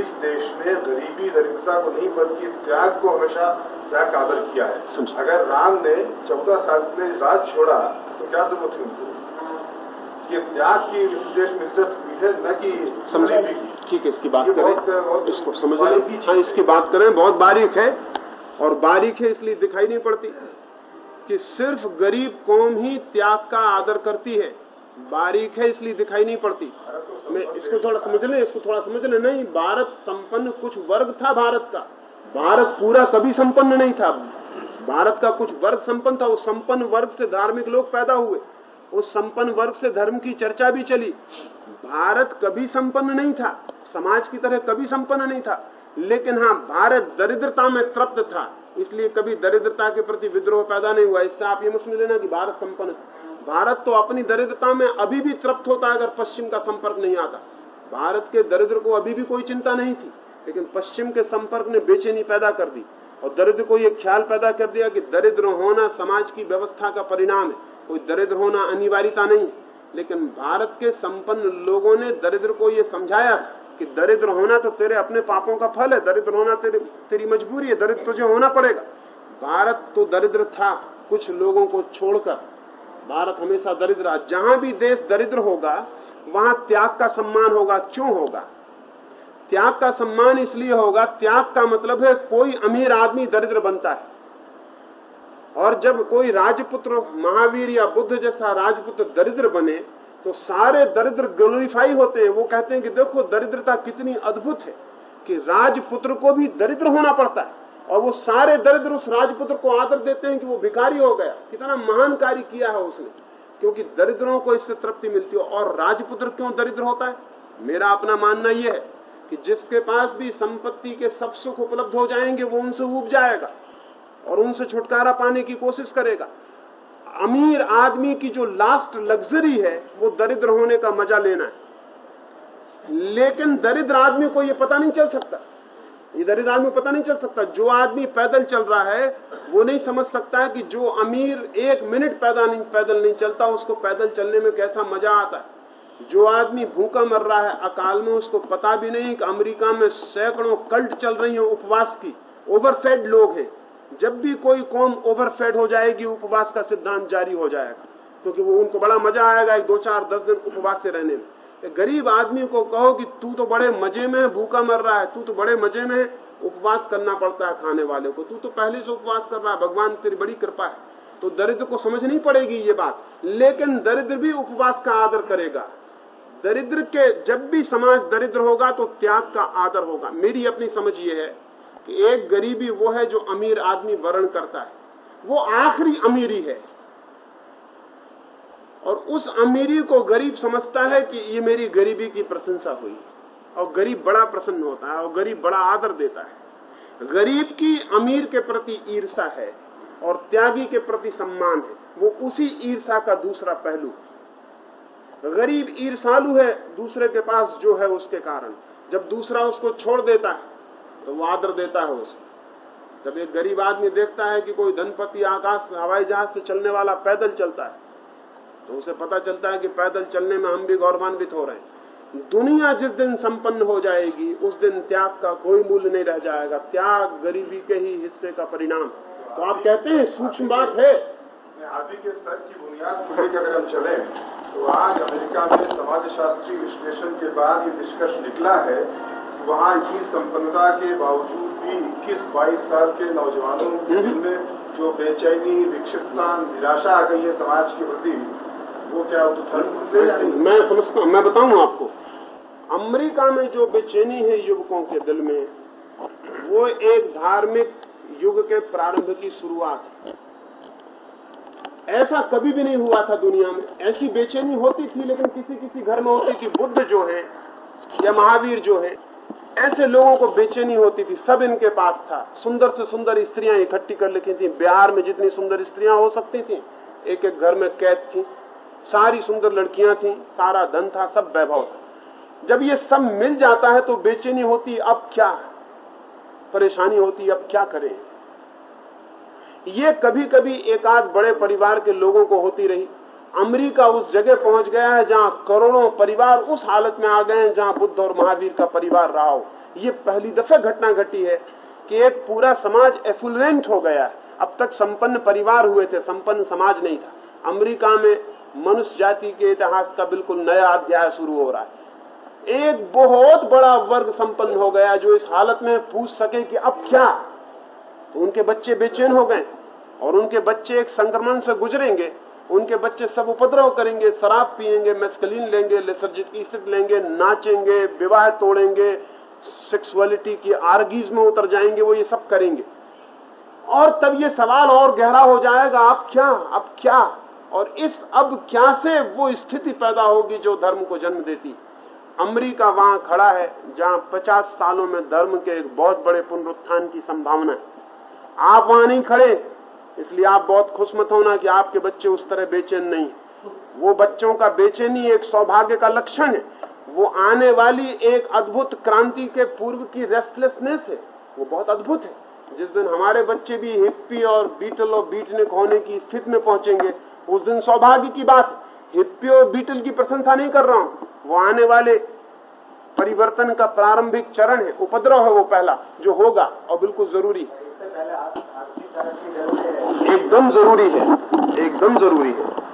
इस देश ने गरीबी दरिद्रता को नहीं बल्कि त्याग को हमेशा त्याग का आदर किया है। अगर राम ने चौदह साल लिए राज छोड़ा तो क्या ज़रूरत थी उनको? ये त्याग की इस देश में इज़्ज़त हुई है न कि समझे? ठीक है इसकी बात करें। इसको समझ हाँ इसकी बात करें। बहुत बारीक है और बारीक है इसलिए दिखाई नहीं पड़ती कि सिर्फ़ गरीब कौम ही त्याग का आदर करती है। बारीक है, इसलिए दिखाई नहीं पड़ती। मैं इसको थोड़ा समझ लें, इसको थोड़ा समझ लें। नहीं, भारत संपन्न कुछ वर्ग था भारत का। भारत पूरा कभी संपन्न नहीं था। भारत का कुछ वर्ग संपन्न था, उस संपन्न वर्ग से धार्मिक लोग पैदा हुए। उस संपन्न वर्ग से धर्म की चर्चा भी चली। भारत कभी संपन्न नहीं था। समाज की तरह कभी संपन्न नहीं था। लेकिन हाँ भारत दरिद्रता में तृप्त था। इसलिए कभी दरिद्रता के प्रति विद्रोह पैदा नहीं हुआ। इससे आप ये मत लेना कि भारत संपन्न था। भारत तो अपनी दरिद्रता में अभी भी तृप्त होता है अगर पश्चिम का संपर्क नहीं आता। भारत के दरिद्र को अभी भी कोई चिंता नहीं थी, लेकिन पश्चिम के संपर्क ने बेचैनी पैदा कर दी और दरिद्र को यह ख्याल पैदा कर दिया कि दरिद्र होना समाज की व्यवस्था का परिणाम है। कोई दरिद्र होना अनिवार्यता नहीं लेकिन भारत के संपन्न लोगों ने दरिद्र को यह समझाया कि दरिद्र होना तो तेरे अपने पापों का फल है, दरिद्र होना तेरी तेरी मजबूरी है, दरिद्र तुझे होना पड़ेगा। भारत तो दरिद्र था, कुछ लोगों को छोड़कर भारत हमेशा दरिद्र रहा जहाँ भी देश दरिद्र होगा, वहाँ त्याग का सम्मान होगा। क्यों होगा? त्याग का सम्मान इसलिए होगा, त्याग का मतलब है कोई अमीर आदमी दरिद्र बनता है। और जब कोई राजपुत्र, महावीर या बुद्ध जैसा राजपुत्र दरिद्र बने तो सारे दरिद्र ग्लोरीफाई होते हैं। वो कहते हैं कि देखो, दरिद्रता कितनी अद्भुत है कि राजपुत्र को भी दरिद्र होना पड़ता है। और वो सारे दरिद्र उस राजपुत्र को आदर देते हैं कि वो भिखारी हो गया। कितना महान कार्य किया है उसने। क्योंकि दरिद्रों को इससे तृप्ति मिलती है। और राजपुत्र क्यों दरिद्र होता है? मेरा अपना मानना यह है कि जिसके पास भी संपत्ति के सब सुख उपलब्ध हो जाएँगे, वो उनसे उब जाएगा और उनसे छुटकारा पाने की कोशिश करेगा। अमीर आदमी की जो लास्ट लग्जरी है, वो दरिद्र होने का मज़ा लेना है। लेकिन दरिद्र आदमी को ये पता नहीं चल सकता। ये दरिद्र आदमी पता नहीं चल सकता। जो आदमी पैदल चल रहा है, वो नहीं समझ सकता है कि जो अमीर एक मिनट पैदा नहीं, पैदल नहीं चलता, उसको पैदल चलने में कैसा मज़ा आता है? जो आदमी भूखा मर रहा है, अकाल में उसको पता भी नहीं कि अमेरिका में सैकड़ों कल्ट चल रही है उपवास की। ओवरफेड लोग हैं। जब भी कोई कौम ओवरफेड हो जाएगी, उपवास का सिद्धांत जारी हो जाएगा। क्योंकि वो उनको बड़ा मज़ा आएगा दो चार दस दिन उपवास से रहने में। गरीब आदमी को कहो कि तू तो बड़े मज़े में भूखा मर रहा है, तू तो बड़े मज़े में उपवास करना पड़ता है खाने वाले को। तू तो पहले से उपवास कर रहा है, भगवान तेरी बड़ी कृपा है। तो दरिद्र को समझ नहीं पड़ेगी ये बात। लेकिन दरिद्र भी उपवास का आदर करेगा। दरिद्र के जब भी समाज दरिद्र होगा तो त्याग का आदर होगा। मेरी अपनी समझ ये है कि एक गरीबी वो है जो अमीर आदमी वर्ण करता है। वो आखिरी अमीरी है। और उस अमीरी को गरीब समझता है कि ये मेरी गरीबी की प्रशंसा हुई। और गरीब बड़ा प्रसन्न होता है और गरीब बड़ा आदर देता है। गरीब की अमीर के प्रति ईर्षा है और त्यागी के प्रति सम्मान है। वो उसी ईर्षा का दूसरा पहलू गरीब ईर्षालु है, दूसरे के पास जो है उसके कारण। जब दूसरा उसको छोड़ देता है तो वो आदर देता है उसे। जब एक गरीब आदमी देखता है कि कोई धनपति, आकाश, हवाई जहाज़ से चलने वाला पैदल चलता है तो उसे पता चलता है कि पैदल चलने में हम भी गौरवान्वित हो रहे हैं। दुनिया जिस दिन संपन्न हो जाएगी उस दिन त्याग का कोई मूल्य नहीं रह जाएगा। त्याग गरीबी के ही हिस्से का परिणाम। तो आप कहते हैं सूक्ष्म बात है। आदि के स्तर की बुनियाद को लेकर अगर हम चले तो आज अमेरिका में समाजशास्त्री विश्लेषण के बाद ये निष्कर्ष निकला है वहाँ की संपन्नता के बावजूद भी 21-22 साल के नौजवानों के दिल में जो बेचैनी विक्षिप्तता निराशा आ गई है समाज के प्रति वो क्या तो धर्म मैं समझता मैं बताऊँ आपको। अमेरिका में जो बेचैनी है युवकों के दिल में, वो एक धार्मिक युग के प्रारंभ की शुरुआत है। ऐसा कभी भी नहीं हुआ था दुनिया में। ऐसी बेचैनी होती थी, लेकिन किसी किसी घर में होती थी बुद्ध जो है या महावीर जो है, ऐसे लोगों को बेचैनी होती थी। सब इनके पास था। सुंदर से सुंदर स्त्रियाँ इकट्ठी कर लिखी थी। बिहार में जितनी सुंदर स्त्रियाँ हो सकती थी एक एक घर में कैद थी। सारी सुंदर लड़कियाँ थी, सारा धन था, सब वैभव था। जब ये सब मिल जाता है तो बेचैनी होती, अब क्या? परेशानी होती, अब क्या करें? ये कभी कभी एक आध बड़े परिवार के लोगों को होती रही। अमेरिका उस जगह पहुँच गया है जहाँ करोड़ों परिवार उस हालत में आ गए हैं, जहाँ बुद्ध और महावीर का परिवार रहा हो। ये पहली दफे घटना घटी है कि एक पूरा समाज एफुलुएंट हो गया है। अब तक संपन्न परिवार हुए थे, संपन्न समाज नहीं था। अमेरिका में मनुष्य जाति के इतिहास का बिल्कुल नया अध्याय शुरू हो रहा है। एक बहुत बड़ा वर्ग संपन्न हो गया जो इस हालत में पूछ सके कि अब क्या? तो उनके बच्चे बेचैन हो गए और उनके बच्चे एक संक्रमण से गुजरेंगे। उनके बच्चे सब उपद्रव करेंगे, शराब पियेंगे मेस्कलीन लेंगे लेसर्जिक एसिड लेंगे, नाचेंगे, विवाह तोड़ेंगे सेक्सुअलिटी की आर्गीज में उतर जाएँगे, वो ये सब करेंगे। और तब ये सवाल और गहरा हो जाएगा, अब क्या? अब क्या? और इस अब क्या से वो स्थिति पैदा होगी जो धर्म को जन्म देती? अमरीका वहाँ खड़ा है, जहाँ 50 सालों में धर्म के एक बहुत बड़े पुनरुत्थान की संभावना है। आप वहाँ नहीं खड़े, इसलिए आप बहुत खुश मत होना कि आपके बच्चे उस तरह बेचैन नहीं। वो बच्चों का बेचैनी एक सौभाग्य का लक्षण है। वो आने वाली एक अद्भुत क्रांति के पूर्व की रेस्टलेसनेस है। वो बहुत अद्भुत है। जिस दिन हमारे बच्चे भी हिप्पी और बीटल और बीटनिक होने की स्थिति में पहुँचेंगे उस दिन सौभाग्य की बात हिप्पी और बीटल की प्रशंसा नहीं कर रहा हूँ। वो आने वाले परिवर्तन का प्रारंभिक चरण है। उपद्रव है वो पहला जो होगा और बिल्कुल ज़रूरी है। एकदम ज़रूरी है। एकदम ज़रूरी है।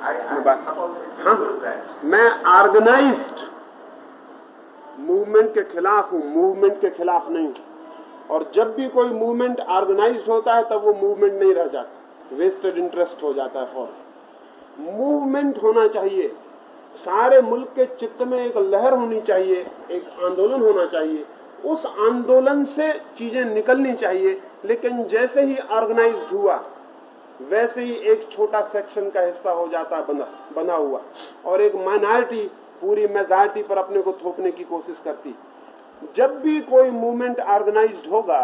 हाँ। मैं ऑर्गेनाइज्ड मूवमेंट के खिलाफ हूँ, मूवमेंट के खिलाफ नहीं और जब भी कोई मूवमेंट ऑर्गेनाइज होता है, तब वो मूवमेंट नहीं रह जाता। वेस्टेड इंटरेस्ट हो जाता है फ़ौरन। मूवमेंट होना चाहिए। सारे मुल्क के चित्त में एक लहर होनी चाहिए, एक आंदोलन होना चाहिए। उस आंदोलन से चीज़ें निकलनी चाहिए, लेकिन जैसे ही ऑर्गेनाइज हुआ वैसे ही एक छोटा सेक्शन का हिस्सा हो जाता है बना बना हुआ। और एक माइनॉरिटी पूरी मेजॉरिटी पर अपने को थोपने की कोशिश करती। जब भी कोई मूवमेंट ऑर्गेनाइज होगा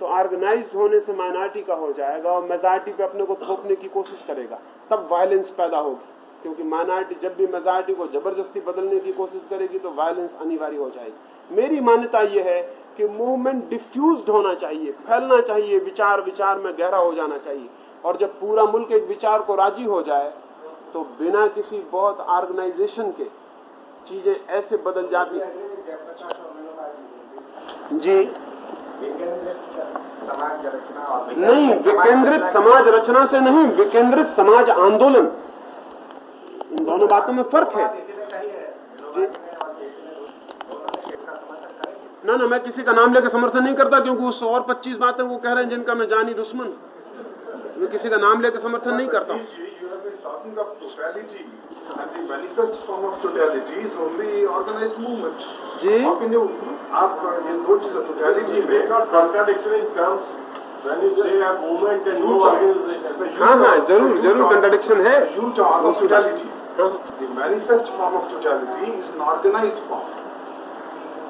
तो ऑर्गेनाइज होने से माइनॉरिटी का हो जाएगा और मेजॉरिटी पे अपने को थोपने की कोशिश करेगा। तब वायलेंस पैदा होगी। क्योंकि माइनॉरिटी जब भी मेजॉरिटी को ज़बरदस्ती बदलने की कोशिश करेगी तो वायलेंस अनिवार्य हो जाएगी। मेरी मान्यता यह है कि मूवमेंट डिफ्यूज्ड होना चाहिए, फैलना चाहिए विचार विचार में गहरा हो जाना चाहिए। और जब पूरा मुल्क एक विचार को राज़ी हो जाए तो बिना किसी बहुत ऑर्गेनाइजेशन के चीज़ें ऐसे बदल जाती जी। रचना नहीं, विकेंद्रित समाज रचना से नहीं, विकेंद्रित समाज आंदोलन। इन दोनों बातों में फ़र्क है। ना ना, मैं किसी का नाम लेकर समर्थन नहीं करता, क्योंकि उस और 25 बातें वो कह रहे हैं जिनका मैं जानी दुश्मन। मैं किसी का नाम लेकर समर्थन नहीं करता हूँ। जी आप ये दो चीज़ें totality में no organization. हाँ हाँ ज़रूर ज़रूर कंट्रडिक्शन है you talk of totality. हाँ। The manifest form of totality is an organized form.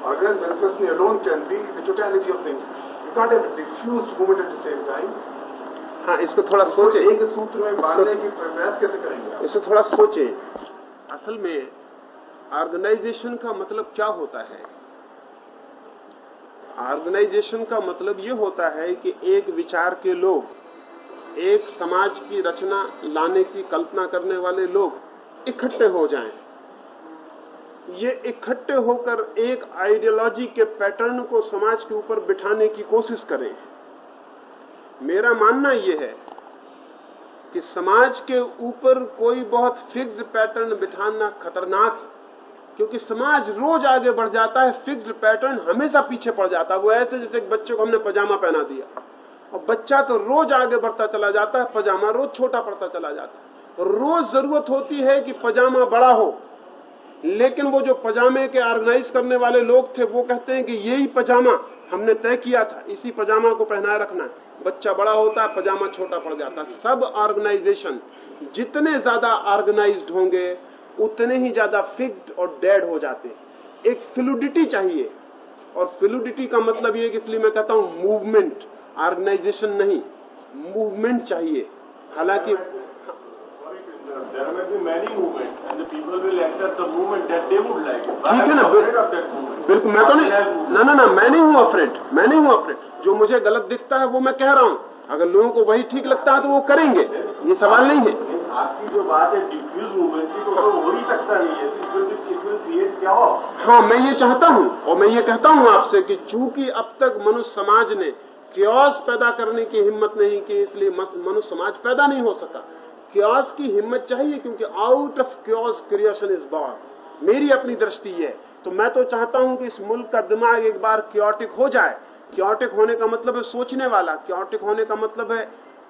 Organized manifestation alone can be the totality of things. You can't have a diffused movement at the same time. हाँ इसको थोड़ा सोचे। एक सूत्र में बांधने की प्रयास कैसे करेंगे? इसको थोड़ा सोचे। असल में ऑर्गेनाइजेशन का मतलब क्या होता है? ऑर्गेनाइजेशन का मतलब ये होता है कि एक विचार के लोग एक समाज की रचना लाने की कल्पना करने वाले लोग इकट्ठे हो जाएँ। ये इकट्ठे होकर एक आइडियोलॉजी के पैटर्न को समाज के ऊपर बिठाने की कोशिश करें। मेरा मानना यह है कि समाज के ऊपर कोई बहुत फिक्स्ड पैटर्न बिठाना खतरनाक है, क्योंकि समाज रोज आगे बढ़ जाता है फिक्स्ड पैटर्न हमेशा पीछे पड़ जाता है। वो ऐसे जैसे एक बच्चे को हमने पजामा पहना दिया। और बच्चा तो रोज आगे बढ़ता चला जाता है, पजामा रोज छोटा पड़ता चला जाता है। रोज ज़रूरत होती है कि पजामा बड़ा हो, लेकिन वो जो पजामे के ऑर्गेनाइज करने वाले लोग थे, वो कहते हैं कि यही पजामा हमने तय किया था, इसी पजामा को पहनाए रखना है। बच्चा बड़ा होता है, पजामा छोटा पड़ जाता है। सब ऑर्गेनाइजेशन जितने ज़्यादा ऑर्गेनाइज्ड होंगे, उतने ही ज़्यादा फिक्स्ड और डेड हो जाते हैं। एक फ्लूडिटी चाहिए। और फ्लूडिटी का मतलब ये कि इसलिए मैं कहता हूँ मूवमेंट ऑर्गेनाइजेशन नहीं मूवमेंट चाहिए। हालाँकि There may be many movements and the people will enter the movement that they would like. ठीक है ना. बिल्कुल मैं तो नहीं ना ना ना मैं नहीं हूँ अफ्रेड मैं नहीं हूँ अफ्रेड जो मुझे गलत दिखता है वो मैं कह रहा हूँ। अगर लोगों को वही ठीक लगता है तो वो करेंगे। ये सवाल नहीं है। आपकी जो बात है डिफ्यूज मूवमेंट की तो हो ही सकता नहीं है क्या हो हाँ मैं ये चाहता हूँ और मैं ये कहता हूँ आपसे कि चूँकि अब तक मनुष्य समाज ने क्योस पैदा करने की हिम्मत नहीं की इसलिए मनुष्य समाज पैदा नहीं हो सका। क्योस की हिम्मत चाहिए, क्योंकि out of chaos creation is born मेरी अपनी दृष्टि है। तो मैं तो चाहता हूँ कि इस मुल्क का दिमाग एक बार क्योटिक हो जाए। क्योटिक होने का मतलब है सोचने वाला क्योटिक होने का मतलब है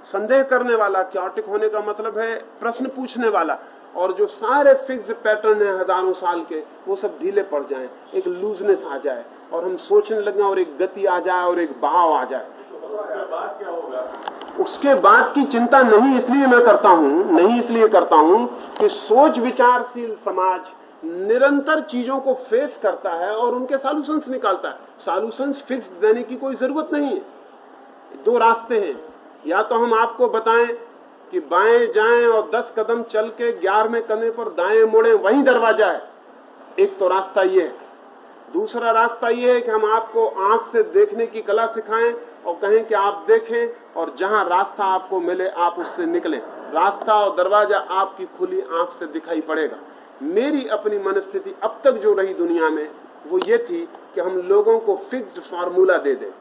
संदेह करने वाला क्योटिक होने का मतलब है प्रश्न पूछने वाला। और जो सारे फिक्स पैटर्न है हज़ारों साल के, वो सब ढीले पड़ जाएँ, एक लूजनेस आ जाए। और हम सोचने लगे और एक गति आ जाए और एक बहाव आ जाए। बात क्या होगा? उसके बाद की चिंता नहीं इसलिए मैं करता हूँ, नहीं इसलिए करता हूँ कि सोच विचारशील समाज निरंतर चीज़ों को फेस करता है और उनके सॉल्यूशंस निकालता है। सॉल्यूशंस फिक्स देने की कोई ज़रूरत नहीं है। दो रास्ते हैं। या तो हम आपको बताएँ कि बाएँ जाएँ और दस कदम चल के ग्यारहवें कदम पर दाएँ मुड़े, वहीं दरवाज़ा है। एक तो रास्ता ये है। दूसरा रास्ता ये है कि हम आपको आँख से देखने की कला सिखाएँ और कहें कि आप देखें और जहाँ रास्ता आपको मिले, आप उससे निकलें। रास्ता और दरवाज़ा आपकी खुली आँख से दिखाई पड़ेगा। मेरी अपनी मनस्थिति अब तक जो रही दुनिया में, वो ये थी कि हम लोगों को फिक्स्ड फार्मूला दे दें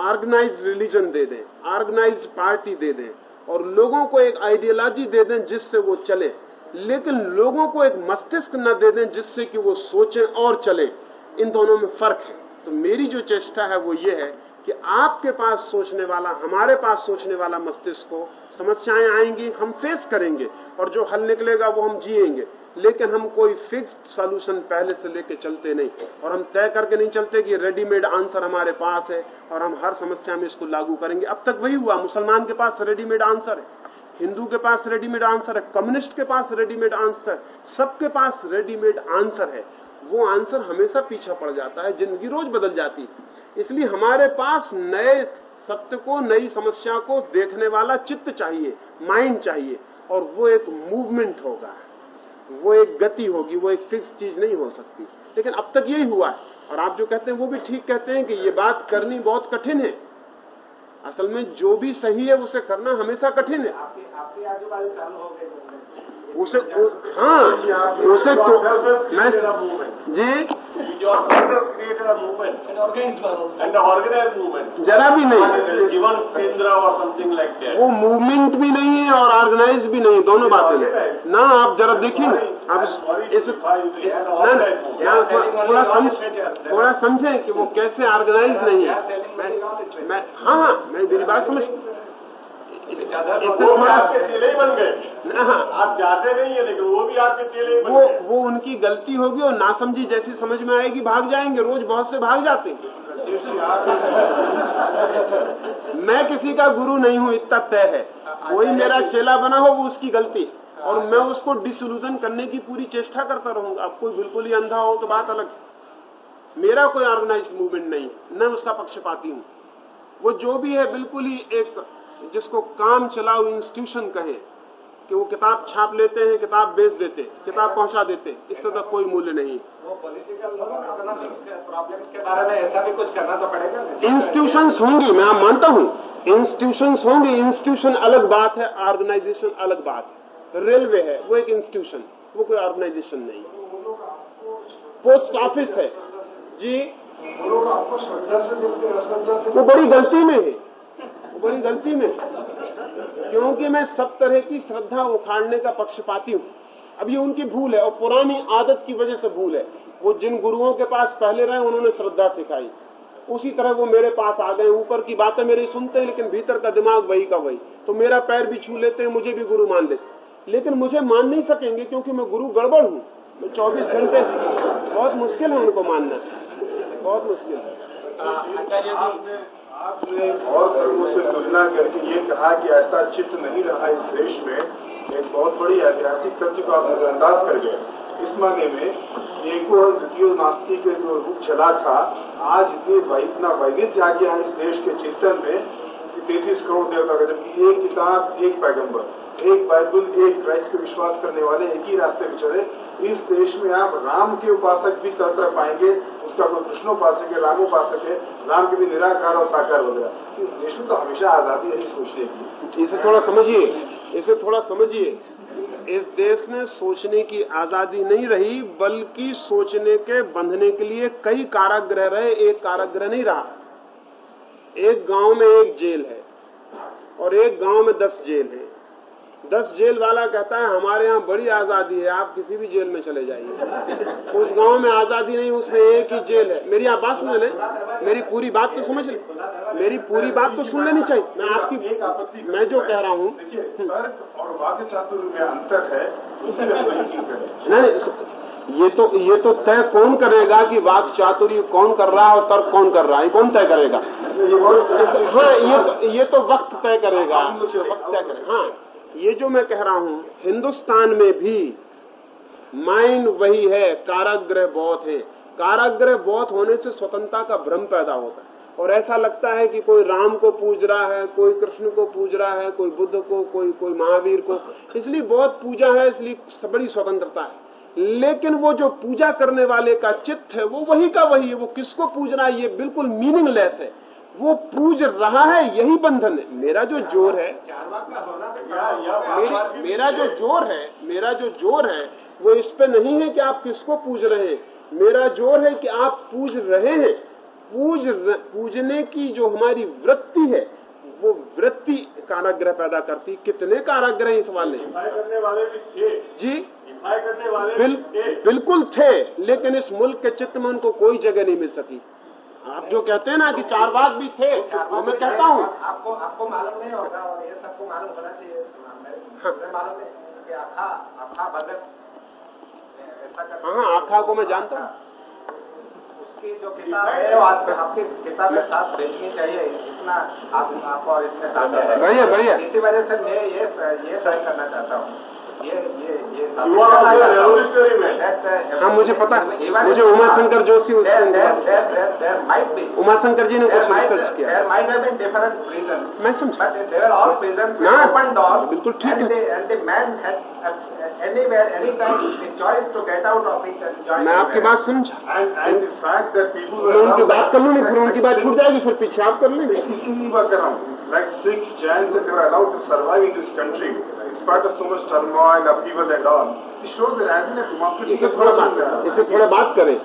ऑर्गेनाइज रिलीजन दे दें ऑर्गेनाइज पार्टी दे दें, और लोगों को एक आइडियोलॉजी दे दें जिससे वो चले। लेकिन लोगों को एक मस्तिष्क न दे दें जिससे कि वो सोचें और चले। इन दोनों में फ़र्क है। तो मेरी जो चेष्टा है वो ये है कि आपके पास सोचने वाला, हमारे पास सोचने वाला मस्तिष्क को समस्याएँ आएँगी, हम फेस करेंगे और जो हल निकलेगा वो हम जिएँगे। लेकिन हम कोई फिक्स्ड सॉल्यूशन पहले से लेके चलते नहीं। और हम तय करके नहीं चलते कि रेडीमेड आंसर हमारे पास है और हम हर समस्या में इसको लागू करेंगे। अब तक वही हुआ, मुसलमान के पास रेडीमेड आंसर है, हिंदू के पास रेडीमेड आंसर है कम्युनिस्ट के पास रेडीमेड आंसर है, सबके पास रेडीमेड आंसर है। वो आंसर हमेशा पीछा पड़ जाता है, ज़िंदगी रोज बदल जाती है। इसलिए हमारे पास नए सत्य को, नई समस्या को देखने वाला चित्त चाहिए माइंड चाहिए, और वो एक मूवमेंट होगा। वो एक गति होगी, वो एक फिक्स चीज़ नहीं हो सकती। लेकिन अब तक यही हुआ है। और आप जो कहते हैं, वो भी ठीक कहते हैं कि ये बात करनी बहुत कठिन है। असल में जो भी सही है, उसे करना हमेशा कठिन है। आपके आजू बाजू हो गए। उसे हाँ उसे तो मैं जी? जरा भी नहीं। जीवन केंद्र और समथिंग लाइक वो मूवमेंट भी नहीं है और ऑर्गेनाइज भी नहीं दोनों बातें हैं। ना आप जरा देखिए आप इस थोड़ा समझ थोड़ा समझें कि वो कैसे ऑर्गेनाइज नहीं है। मैं मैं हाँ हाँ मैं मेरी बात समझ वो आपके चेले ही बन गए। आप जाते नहीं है लेकिन वो भी आपके चेले वो वो उनकी गलती होगी और नासमझी जैसी समझ में आएगी भाग जाएँगे रोज बहुत से भाग जाते हैं। मैं किसी का गुरु नहीं हूँ इतना तय है। कोई मेरा चेला बना हो वो उसकी गलती और मैं उसको डिसोल्यूजन करने की पूरी चेष्टा करता रहूँगा। अब कोई बिल्कुल ही अंधा हो तो बात अलग मेरा कोई ऑर्गेनाइज मूवमेंट नहीं मैं उसका पक्षपाती हूँ। वो जो भी है बिल्कुल ही एक जिसको काम चलाओ इंस्टीट्यूशन कहे कि वो किताब छाप लेते हैं किताब बेच देते किताब पहुँचा देते इससे तो कोई मूल्य नहीं। वो पॉलिटिकल प्रॉब्लम के बारे में ऐसा भी कुछ करना तो पड़ेगा इंस्टीट्यूशन होंगी मैं आप मानता हूँ। इंस्टीट्यूशन होंगी इंस्टीट्यूशन अलग बात है ऑर्गेनाइजेशन अलग बात है। रेलवे है वो एक इंस्टीट्यूशन वो कोई ऑर्गेनाइजेशन नहीं। पोस्ट ऑफ़िस है। जी। वो बड़ी गलती में है। बड़ी गलती में क्योंकि मैं सब तरह की श्रद्धा उखाड़ने का पक्षपाती हूँ। अब ये उनकी भूल है और पुरानी आदत की वजह से भूल है। वो जिन गुरुओं के पास पहले रहे, उन्होंने श्रद्धा सिखाई। उसी तरह वो मेरे पास आ गए। ऊपर की बातें मेरी सुनते हैं, लेकिन भीतर का दिमाग वही का वही। तो मेरा पैर भी छू लेते हैं, मुझे भी गुरु मान लेते लेकिन मुझे मान नहीं सकेंगे क्योंकि मैं गुरु गड़बड़ हूँ। मैं चौबीस घंटे बहुत मुश्किल है उनको मानना। बहुत मुश्किल है। आपने और धर्मों से तुलना करके ये कहा कि ऐसा चित्त नहीं रहा इस देश में। एक बहुत बड़ी ऐतिहासिक तथ्य को आप नजरअंदाज कर गए। इस माने में एको और द्वितीय नास्ती के जो रूप चला था, आज इतनी इतना वैविध्य आ गया है इस देश के चिंतन में कि तैतीस करोड़ देवता का जबकि एक किताब, एक पैगंबर, एक बाइबल, एक क्राइस्ट के विश्वास करने वाले एक ही रास्ते पे चले। इस देश में आप राम के उपासक भी तंत्र पाएँगे। उसका कोई कृष्णोपासक है रामोपासक है, राम के भी निराकार और साकार वगैरह इस देश में तो हमेशा आज़ादी रही सोचने की इसे थोड़ा समझिए, इसे थोड़ा समझिए। इस देश में सोचने की आज़ादी नहीं रही, बल्कि सोचने के, बंधने के लिए कई कारागृह रहे, एक कारागृह नहीं रहा। एक गाँव में एक जेल है, और एक गाँव में दस जेल है। दस जेल वाला कहता है हमारे यहाँ बड़ी आज़ादी है आप किसी भी जेल में चले जाइए। उस गाँव में आज़ादी नहीं उसमें एक ही जेल है। मेरी आप बात सुन ले। मेरी पूरी बात तो समझ ले। मेरी पूरी बात तो सुन लेनी चाहिए। मैं आपकी मैं जो कह रहा हूँ और वाक्य चातुर्य में अंतर है उसी में नहीं ये तो ये तो तय कौन करेगा कि वाक चातुर्य कौन कर रहा है और तर्क कौन कर रहा है? कौन तय करेगा? हाँ ये ये तो वक्त तय करेगा। वक्त तय करेगा। हाँ। ये जो मैं कह रहा हूँ, हिंदुस्तान में भी माइंड वही है काराग्रह बहुत है। काराग्रह बहुत होने से स्वतंत्रता का भ्रम पैदा होता है। और ऐसा लगता है कि कोई राम को पूज रहा है, कोई कृष्ण को पूज रहा है, कोई बुद्ध को, कोई कोई महावीर को। इसलिए बहुत पूजा है, इसलिए बड़ी स्वतंत्रता है। लेकिन वो जो पूजा करने वाले का चित्त है, वो वही का वही है। वो किसको पूज रहा है, ये बिल्कुल मीनिंगलेस है। वो पूज रहा है यही बंधन है। मेरा जो ज़ोर है मेरी, मेरा जो ज़ोर है मेरा जो ज़ोर है वो इस पे नहीं है कि आप किसको पूज रहे हैं। मेरा ज़ोर है कि आप पूज रहे हैं। पूज पूजने की जो हमारी वृत्ति है वो वृत्ति काराग्रह पैदा करती कितने काराग्रह इस वाले? करने वाले भी थे। जी? करने वाले बिल, थे। बिल्कुल थे लेकिन इस मुल्क के चित्त में उनको कोई जगह नहीं मिल सकी। आप जो कहते हैं ना कि चार बाग भी थे वो मैं कहता हूँ। आपको आपको मालूम नहीं होगा और ये सबको मालूम होना चाहिए। मालूम नहीं कि आखा आखा भगत ऐसा करते हाँ आखा को मैं जानता हूँ। उसकी जो किताब है। वो आप, आपकी किताब के साथ भेजनी चाहिए। इतना आप आपको और इसमें है भैया, भैया। इसी वजह से मैं ये ये ट्राई करना चाहता हूँ। हाँ। मुझे पता मुझे उमाशंकर जोशी उमाशंकर जी ने कुछ रिसर्च किया। मैं समझा। हाँ, बिल्कुल ठीक है। मैं आपकी बात समझा। मैं उनकी बात कर लूँगी फिर उनकी बात छूट जाएगी फिर पीछे आप कर लेंगे। बात कर रहा हूँ like this country in this country in spite of so much turmoil, upheaval and all. It shows that as in a democracy, इसे थोड़ा बात इसे थोड़ा बात करें।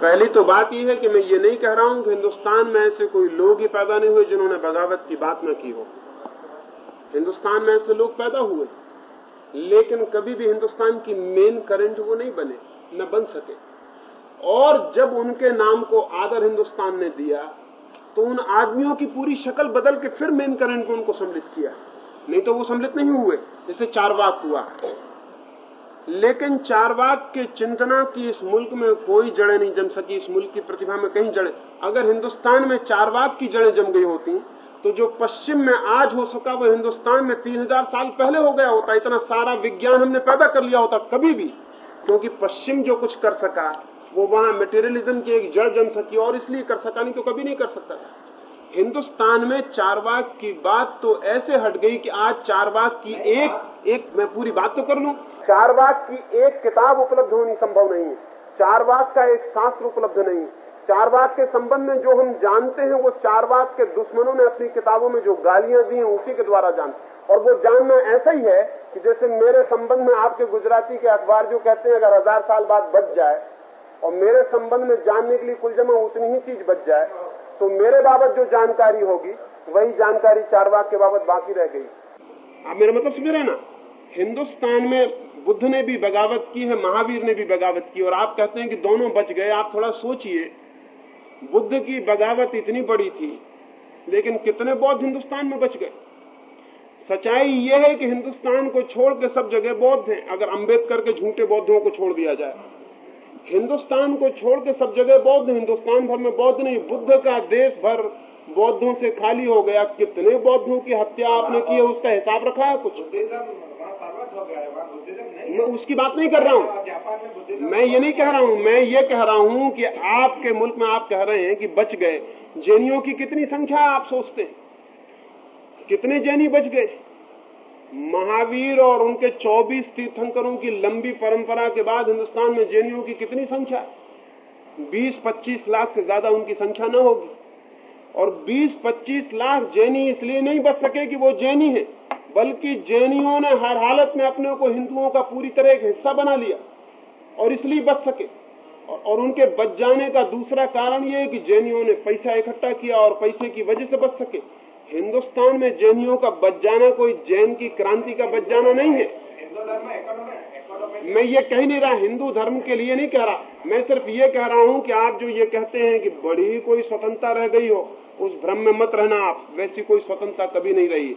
पहली तो बात यह है कि मैं ये नहीं कह रहा हूँ कि हिंदुस्तान में ऐसे कोई लोग ही पैदा नहीं हुए जिन्होंने बगावत की बात न की हो। हिंदुस्तान में ऐसे लोग पैदा हुए लेकिन कभी भी हिंदुस्तान की मेन करंट वो नहीं बने न बन सके। और जब उनके नाम को आदर हिंदुस्तान ने दिया तो उन आदमियों की पूरी शक्ल बदल के फिर मेन करंट को उनको सम्मिलित किया। नहीं तो वो सम्मिलित नहीं हुए, जैसे चारवाक हुआ। लेकिन चारवाक के चिंतना की इस मुल्क में कोई जड़ें नहीं जम सकी, इस मुल्क की प्रतिभा में कहीं जड़ें। अगर हिंदुस्तान में चारवाक की जड़ें जम गई होती तो जो पश्चिम में आज हो सका, वो हिंदुस्तान में तीन हज़ार साल पहले हो गया होता। इतना सारा विज्ञान हमने पैदा कर लिया होता कभी भी, क्योंकि पश्चिम जो कुछ कर सका, वो वहाँ मेटेरियलिज्म की एक जड़ जम सकी और इसलिए कर सका, नहीं तो कभी नहीं कर सकता हिंदुस्तान में चारवाक की बात तो ऐसे हट गई कि आज चारवाक की एक एक मैं पूरी बात तो कर लूँ। चारवाक की एक किताब उपलब्ध होनी संभव नहीं। है चारवाक का एक शास्त्र उपलब्ध नहीं। है चारवाक के संबंध में जो हम जानते हैं, वो चारवाक के दुश्मनों ने अपनी किताबों में जो गालियाँ दी हैं, उसी के द्वारा जानते और वो जानना ऐसा ही है कि जैसे मेरे संबंध में आपके गुजराती के अखबार जो कहते हैं, अगर हज़ार साल बाद बच जाए, और मेरे संबंध में जानने के लिए कुल जमा उतनी ही चीज़ बच जाए तो मेरे बाबत जो जानकारी होगी, वही जानकारी चारवाक के बाबत बाकी रह गई। आप मेरा मतलब समझ रहे ना? हिंदुस्तान में बुद्ध ने भी बगावत की है, महावीर ने भी बगावत की और आप कहते हैं कि दोनों बच गए। आप थोड़ा सोचिए, बुद्ध की बगावत इतनी बड़ी थी, लेकिन कितने बौद्ध हिंदुस्तान में बच गए। सच्चाई यह है कि हिंदुस्तान को छोड़ के सब जगह बौद्ध हैं, अगर अंबेडकर के झूठे बौद्धों को छोड़ दिया जाए। हिंदुस्तान को छोड़ के सब जगह बौद्ध, हिंदुस्तान भर में बौद्ध नहीं, बुद्ध का देश भर बौद्धों से खाली हो गया। कितने बौद्धों की हत्या आपने की है, उसका हिसाब रखा है कुछ? मैं उसकी बात नहीं कर रहा हूँ। मैं ये नहीं कह रहा हूँ, मैं ये कह रहा हूँ कि आपके मुल्क में आप कह रहे हैं कि बच गए। जैनियों की कितनी संख्या आप सोचते हैं? कितने जैनी बच गए? महावीर और उनके 24 तीर्थंकरों की लंबी परंपरा के बाद हिंदुस्तान में जैनियों की कितनी संख्या? है 20-25 लाख से ज़्यादा उनकी संख्या न होगी। और 20-25 लाख जैनी इसलिए नहीं बच सके कि वो जैनी है बल्कि जैनियों ने हर हालत में अपने को हिंदुओं का पूरी तरह एक हिस्सा बना लिया और इसलिए बच सके। और, और उनके बच जाने का दूसरा कारण यह है कि जैनियों ने पैसा इकट्ठा किया और पैसे की वजह से बच सके। हिंदुस्तान में जैनियों का बच जाना कोई जैन की क्रांति का बच जाना नहीं है। मैं ये कह नहीं रहा हिंदू धर्म के लिए नहीं कह रहा। मैं सिर्फ़ ये कह रहा हूँ कि आप जो ये कहते हैं कि बड़ी ही कोई स्वतंत्रता रह गई हो उस भ्रम में मत रहना आप। वैसी कोई स्वतंत्रता कभी नहीं रही।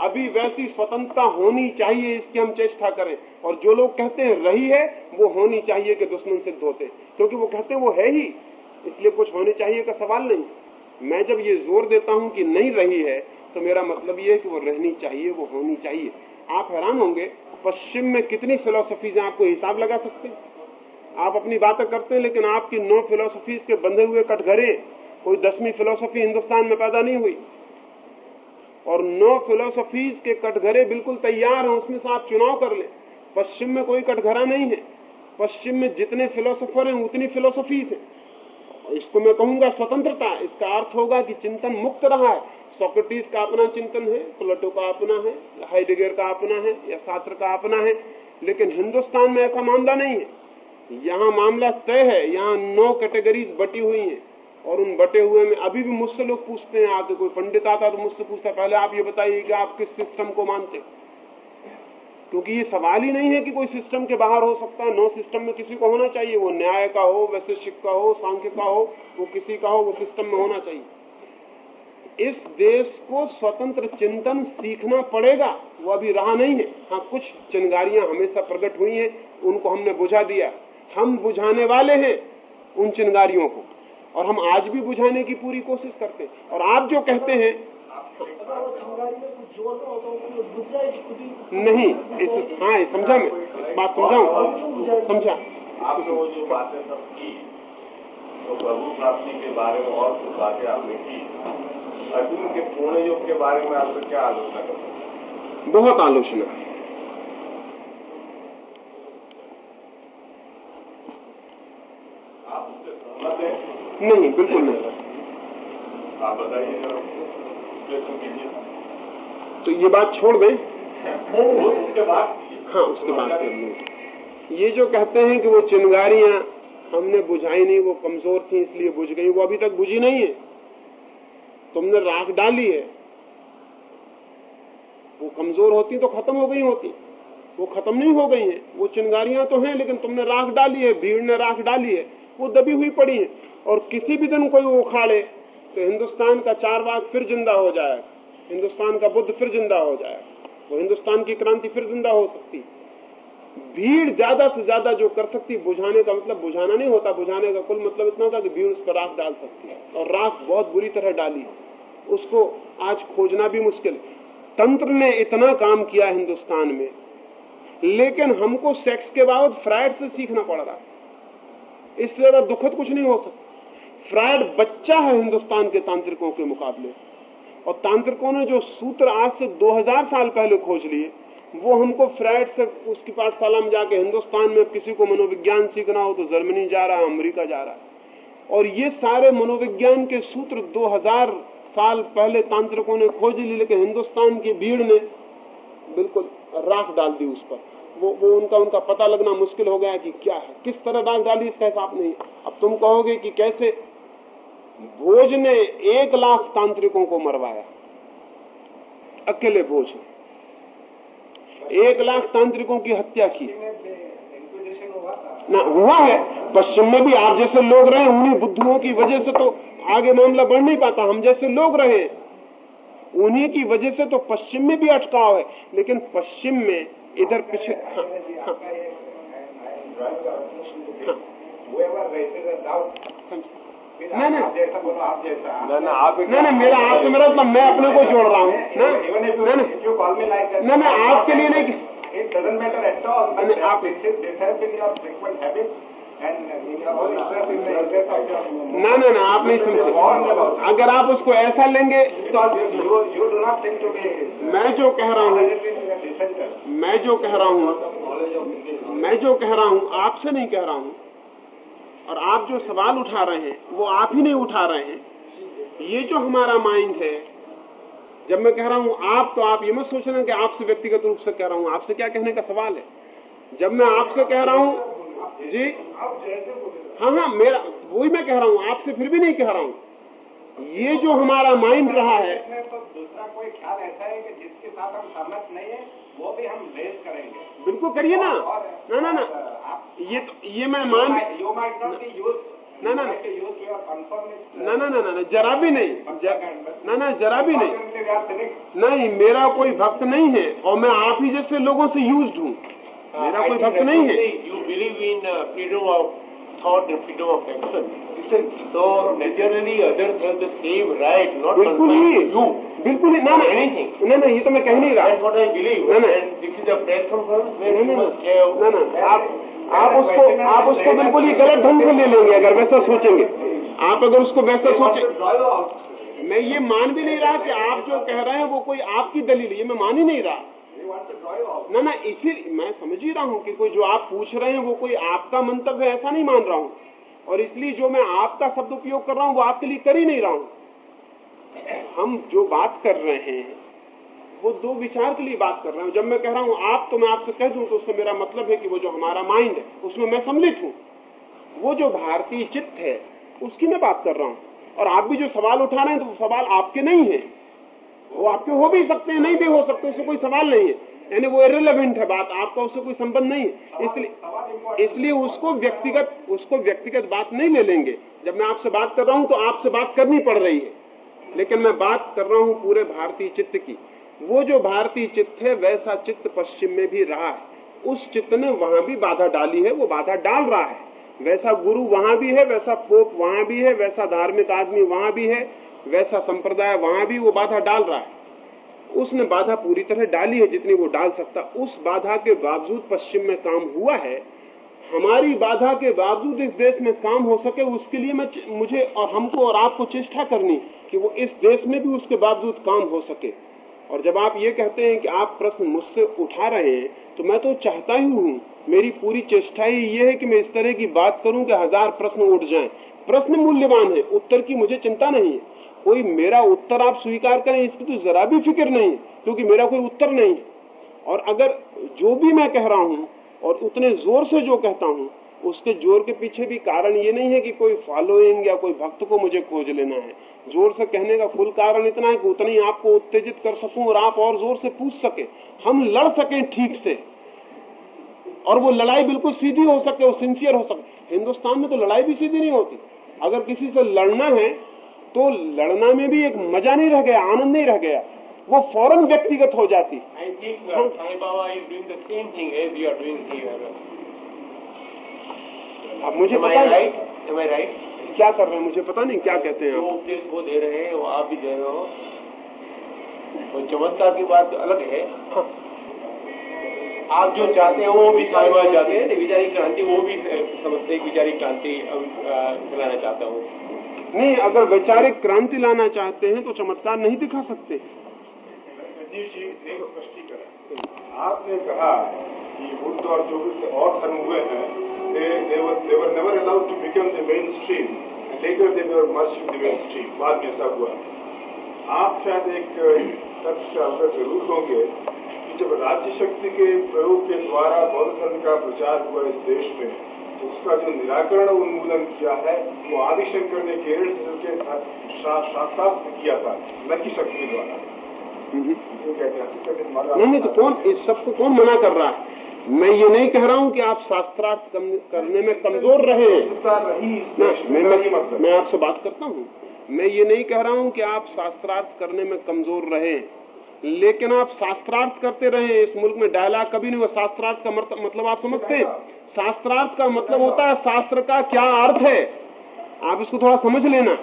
अभी वैसी स्वतंत्रता होनी चाहिए इसकी हम चेष्टा करें। और जो लोग कहते हैं रही है वो होनी चाहिए कि दुश्मन सिद्ध होते। क्योंकि वो कहते हैं वो है ही। इसलिए कुछ होनी चाहिए का सवाल नहीं। मैं जब ये ज़ोर देता हूँ कि नहीं रही है तो मेरा मतलब ये है कि वो रहनी चाहिए, वो होनी चाहिए। आप हैरान होंगे, पश्चिम में कितनी फिलोसफीज आपको हिसाब लगा सकते हैं। आप अपनी बातें करते हैं, लेकिन आपकी नौ फिलोसफीज के बंधे हुए कटघरे, कोई दसवीं फिलोसफी हिंदुस्तान में पैदा नहीं हुई। और नौ फिलोसफीज के कटघरे बिल्कुल तैयार हैं, उसमें से आप चुनाव कर लें। पश्चिम में कोई कटघरा नहीं है। पश्चिम में जितने फिलोसफर हैं, उतनी फिलोसफीज है। इसको मैं कहूँगा स्वतंत्रता। इसका अर्थ होगा कि चिंतन मुक्त रहा है। सोक्रेटिस का अपना चिंतन है, प्लेटो का अपना है, हाइडेगर का अपना है, या शास्त्र का अपना है। लेकिन हिंदुस्तान में ऐसा मामला नहीं है। यहाँ मामला तय है, यहाँ नौ कैटेगरीज बटी हुई हैं। और उन बटे हुए में अभी भी मुझसे लोग पूछते हैं आके कोई पंडित आता तो मुझसे पूछता पहले आप ये बताइए कि आप किस सिस्टम को मानते क्योंकि ये सवाल ही नहीं है कि कोई सिस्टम के बाहर हो सकता है नो सिस्टम में किसी को होना चाहिए। वो न्याय का हो वैशिष्टिक का हो, सांख्य का हो, वो किसी का हो, वो सिस्टम में होना चाहिए। इस देश को स्वतंत्र चिंतन सीखना पड़ेगा। वो अभी रहा नहीं है। हाँ कुछ चिंगारियाँ हमेशा प्रकट हुई हैं, उनको हमने बुझा दिया हम बुझाने वाले हैं उन चिंगारियों को। और हम आज भी बुझाने की पूरी कोशिश करते हैं। और आप जो कहते हैं नहीं इस हाँ समझा मैं। इस बात समझाऊं? समझा। आपने वो जो बातें सब की तो प्रभु प्राप्ति के बारे में और कुछ बातें आपने की अर्जुन के पूर्ण युग के बारे में आपसे क्या आलोचना करते बहुत आलोचना। आप उससे सहमत हैं? नहीं बिल्कुल नहीं। आप बताइए। तो ये बात छोड़ दें। हाँ उसके बाद कर लूँ। ये जो कहते हैं कि वो चिंगारियाँ हमने बुझाई नहीं, वो कमज़ोर थी, इसलिए बुझ गई। वो अभी तक बुझी नहीं है। तुमने राख डाली है। वो कमज़ोर होती तो खत्म हो गई होती। वो खत्म नहीं हो गई है। वो चिंगारियाँ तो हैं, लेकिन तुमने राख डाली है, भीड़ ने राख डाली है। वो दबी हुई पड़ी है। और किसी भी दिन कोई उखाड़े। तो हिंदुस्तान का चार बाग फिर ज़िंदा हो जाए। हिंदुस्तान का बुद्ध फिर ज़िंदा हो जाए। वो हिंदुस्तान की क्रांति फिर ज़िंदा हो सकती। भीड़ ज़्यादा से ज़्यादा जो कर सकती, बुझाने का मतलब बुझाना नहीं होता। बुझाने का कुल मतलब इतना होता कि भीड़ उस पर राख डाल सकती है। और राख बहुत बुरी तरह डाली उसको आज खोजना भी मुश्किल तंत्र ने इतना काम किया हिंदुस्तान में। लेकिन हमको सेक्स के बाबत फ्राइड से सीखना पड़ रहा है। इससे ज़्यादा दुखद कुछ नहीं हो सकता। फ्राइड बच्चा है हिंदुस्तान के तांत्रिकों के मुकाबले। और तांत्रिकों ने जो सूत्र आज से 2000 साल पहले खोज लिए, वो हमको फ्राइड से उसकी पाठशाला में जाके हिंदुस्तान में किसी को मनोविज्ञान सीखना हो तो जर्मनी जा रहा है अमरीका जा रहा। है और ये सारे मनोविज्ञान के सूत्र 2000 साल पहले तांत्रिकों ने खोज ली लेकिन हिंदुस्तान की भीड़ ने बिल्कुल राख डाल दी उस पर। वो वो उनका उनका पता लगना मुश्किल हो गया कि क्या है, किस तरह राख डाली, इसका हिसाब नहीं। अब तुम कहोगे कि कैसे भोज ने एक लाख तांत्रिकों को मरवाया। अकेले भोज ने एक लाख तांत्रिकों की हत्या की। ना हुआ है। पश्चिम में भी आप जैसे लोग रहे उन्हीं बुद्धुओं की वजह से तो आगे मामला बढ़ नहीं पाता। हम जैसे लोग रहे उन्हीं की वजह से तो पश्चिम में भी अटकाव है। लेकिन पश्चिम में इधर पिछले हाँ, हाँ, हाँ, नहीं आप नहीं मेरा आपसे मेरा मतलब मैं अपने को जोड़ रहा हूँ। नहीं नहीं मैं आपके लिए नहीं ना ना ना आप नहीं समझ अगर आप उसको ऐसा लेंगे तो मैं जो कह रहा हूँ मैं जो कह रहा हूँ मैं जो कह रहा हूँ आपसे नहीं कह रहा हूँ। और आप जो सवाल उठा रहे हैं, वो आप ही नहीं उठा रहे हैं। ये जो हमारा माइंड है, जब मैं कह रहा हूँ आप तो आप ये मत सोच सोचना कि आपसे व्यक्तिगत रूप से कह रहा हूँ। आपसे क्या कहने का सवाल है? जब मैं आपसे कह रहा हूँ, जी? हाँ हाँ मेरा, वही मैं कह रहा हूँ, आपसे फिर भी नहीं कह रहा हूँ। ये जो हमारा माइंड रहा है तो दूसरा कोई ख्याल ऐसा है कि जिसके साथ हम सहमत नहीं है? वो भी हम लेस करेंगे। बिल्कुल करिए ना। ना ना ना। ये तो ये मैं मान यू माइट नॉट यूज़ ना, ना, कंफर्म ना ना ना ना ना जरा भी नहीं। ना ना जरा भी नहीं। नहीं मेरा कोई भक्त नहीं है और मैं आप ही जैसे लोगों से यूज़ हूँ। मेरा कोई भक्त नहीं है। You believe in uh, of thought and freedom of action. So naturally others have the same right, not बिल्कुल ही you. बिल्कुल ही ना ना Anything. ना ना ये तो मैं कह नहीं रहा That's what I believe. No, no. This is a platform for where ना ना must have. ना ना आप आप उसको आप उसको बिल्कुल ही गलत ढंग से ले लेंगे अगर वैसा सोचेंगे। आप अगर उसको वैसा सोचे मैं ये मान भी नहीं रहा कि आप जो कह रहे हैं वो कोई आपकी दलील है ये मैं मान ही नहीं रहा। ना ना इसी मैं समझ ही रहा हूँ कि कोई जो आप पूछ रहे हैं वो कोई आपका मंतव्य है ऐसा नहीं मान रहा हूँ। और इसलिए जो मैं आपका शब्द उपयोग कर रहा हूँ, वो आपके लिए कर ही नहीं रहा हूँ। हम जो बात कर रहे हैं, वो दो विचार के लिए बात कर रहे हैं। जब मैं कह रहा हूँ आप तो मैं आपसे कह दूँ तो उससे मेरा मतलब है कि वो जो हमारा माइंड है, उसमें मैं सम्मिलित हूँ। वो जो भारतीय चित्त है, उसकी मैं बात कर रहा हूँ। और आप भी जो सवाल उठा रहे हैं तो वो सवाल आपके नहीं है। वो आपके हो भी सकते हैं, नहीं भी हो सकते उससे कोई सवाल नहीं है। यानी वो इरेलीवेंट है बात आपका उससे कोई संबंध नहीं है। इसलिए इसलिए उसको व्यक्तिगत उसको व्यक्तिगत बात नहीं ले लेंगे। जब मैं आपसे बात कर रहा हूँ तो आपसे बात करनी पड़ रही है। लेकिन मैं बात कर रहा हूँ पूरे भारतीय चित्त की। वो जो भारतीय चित्त है वैसा चित्त पश्चिम में भी रहा है। उस चित्त ने वहाँ भी बाधा डाली है वो बाधा डाल रहा है। वैसा गुरु वहाँ भी है वैसा पोप वहाँ भी है वैसा धार्मिक आदमी वहाँ भी है वैसा संप्रदाय वहाँ भी वो बाधा डाल रहा है। उसने बाधा पूरी तरह डाली है जितनी वो डाल सकता। उस बाधा के बावजूद पश्चिम में काम हुआ है। हमारी बाधा के बावजूद इस देश में काम हो सके, उसके लिए मैं मुझे और हमको और आपको चेष्टा करनी कि वो इस देश में भी उसके बावजूद काम हो सके। और जब आप ये कहते हैं कि आप प्रश्न मुझसे उठा रहे हैं तो मैं तो चाहता ही हूँ, मेरी पूरी चेष्टा ही ये है कि मैं इस तरह की बात करूँ कि हज़ार प्रश्न उठ जाएँ। प्रश्न मूल्यवान है, उत्तर की मुझे चिंता नहीं है। कोई मेरा उत्तर आप स्वीकार करें, इसकी तो जरा भी फ़िक्र नहीं, क्योंकि मेरा कोई उत्तर नहीं और अगर जो भी मैं कह रहा हूँ, और उतने ज़ोर से जो कहता हूँ, उसके ज़ोर के पीछे भी कारण ये नहीं है कि कोई फॉलोइंग या कोई भक्त को मुझे खोज लेना है। ज़ोर से कहने का फुल कारण इतना है कि उतना ही आपको उत्तेजित कर सकूँ और आप और ज़ोर से पूछ सके। हम लड़ सकें ठीक से, और वो लड़ाई बिल्कुल सीधी हो सके और सिंसियर हो सके। हिंदुस्तान में तो लड़ाई भी सीधी नहीं होती। अगर किसी से लड़ना है तो लड़ना में भी एक मज़ा नहीं रह गया आनंद नहीं रह गया। वो फ़ौरन व्यक्तिगत हो जाती। Uh. अब मुझे पता right? Right? क्या कर रहे हैं? मुझे पता नहीं क्या कहते हैं। उपदेश वो दे रहे हैं वो आप भी दे रहे हो। वो चमत्कार की बात अलग है। आप जो चाहते हैं वो भी चाहते हैं। विचारी क्रांति वो भी समझते हैं विचारी क्रांति फैलाना चाहता हूँ। नहीं अगर वैचारिक क्रांति लाना चाहते हैं तो चमत्कार नहीं दिखा सकते। जी स्पष्टीकरण। आपने कहा कि बुद्ध और जो और धर्म हुए हैं never allowed to become the mainstream. And later they were merged in the mainstream. बाद में ऐसा हुआ। आप शायद एक, तथ्य से अवगत ज़रूर होंगे कि जब राज्य शक्ति के प्रयोग के द्वारा बौद्ध धर्म का प्रचार हुआ इस देश में उसका जो निराकरण उन्मूलन किया है वो आदिशंकर ने केरल के शास्त्रार्थ में किया था। न कि शक्ति द्वारा? हैं नहीं नहीं तो कौन इस सबको कौन मना कर रहा है? मैं ये नहीं कह रहा हूँ कि आप शास्त्रार्थ करने में कमज़ोर रहे देश में मैं, मैं आपसे बात करता हूँ। मैं ये नहीं कह रहा हूँ कि आप शास्त्रार्थ करने में कमज़ोर रहे लेकिन आप शास्त्रार्थ करते रहे इस मुल्क में डायलॉग कभी नहीं हुआ। शास्त्रार्थ का मतलब आप समझते हैं? शास्त्रार्थ का मतलब होता है शास्त्र का क्या अर्थ है? आप इसको थोड़ा समझ लेना।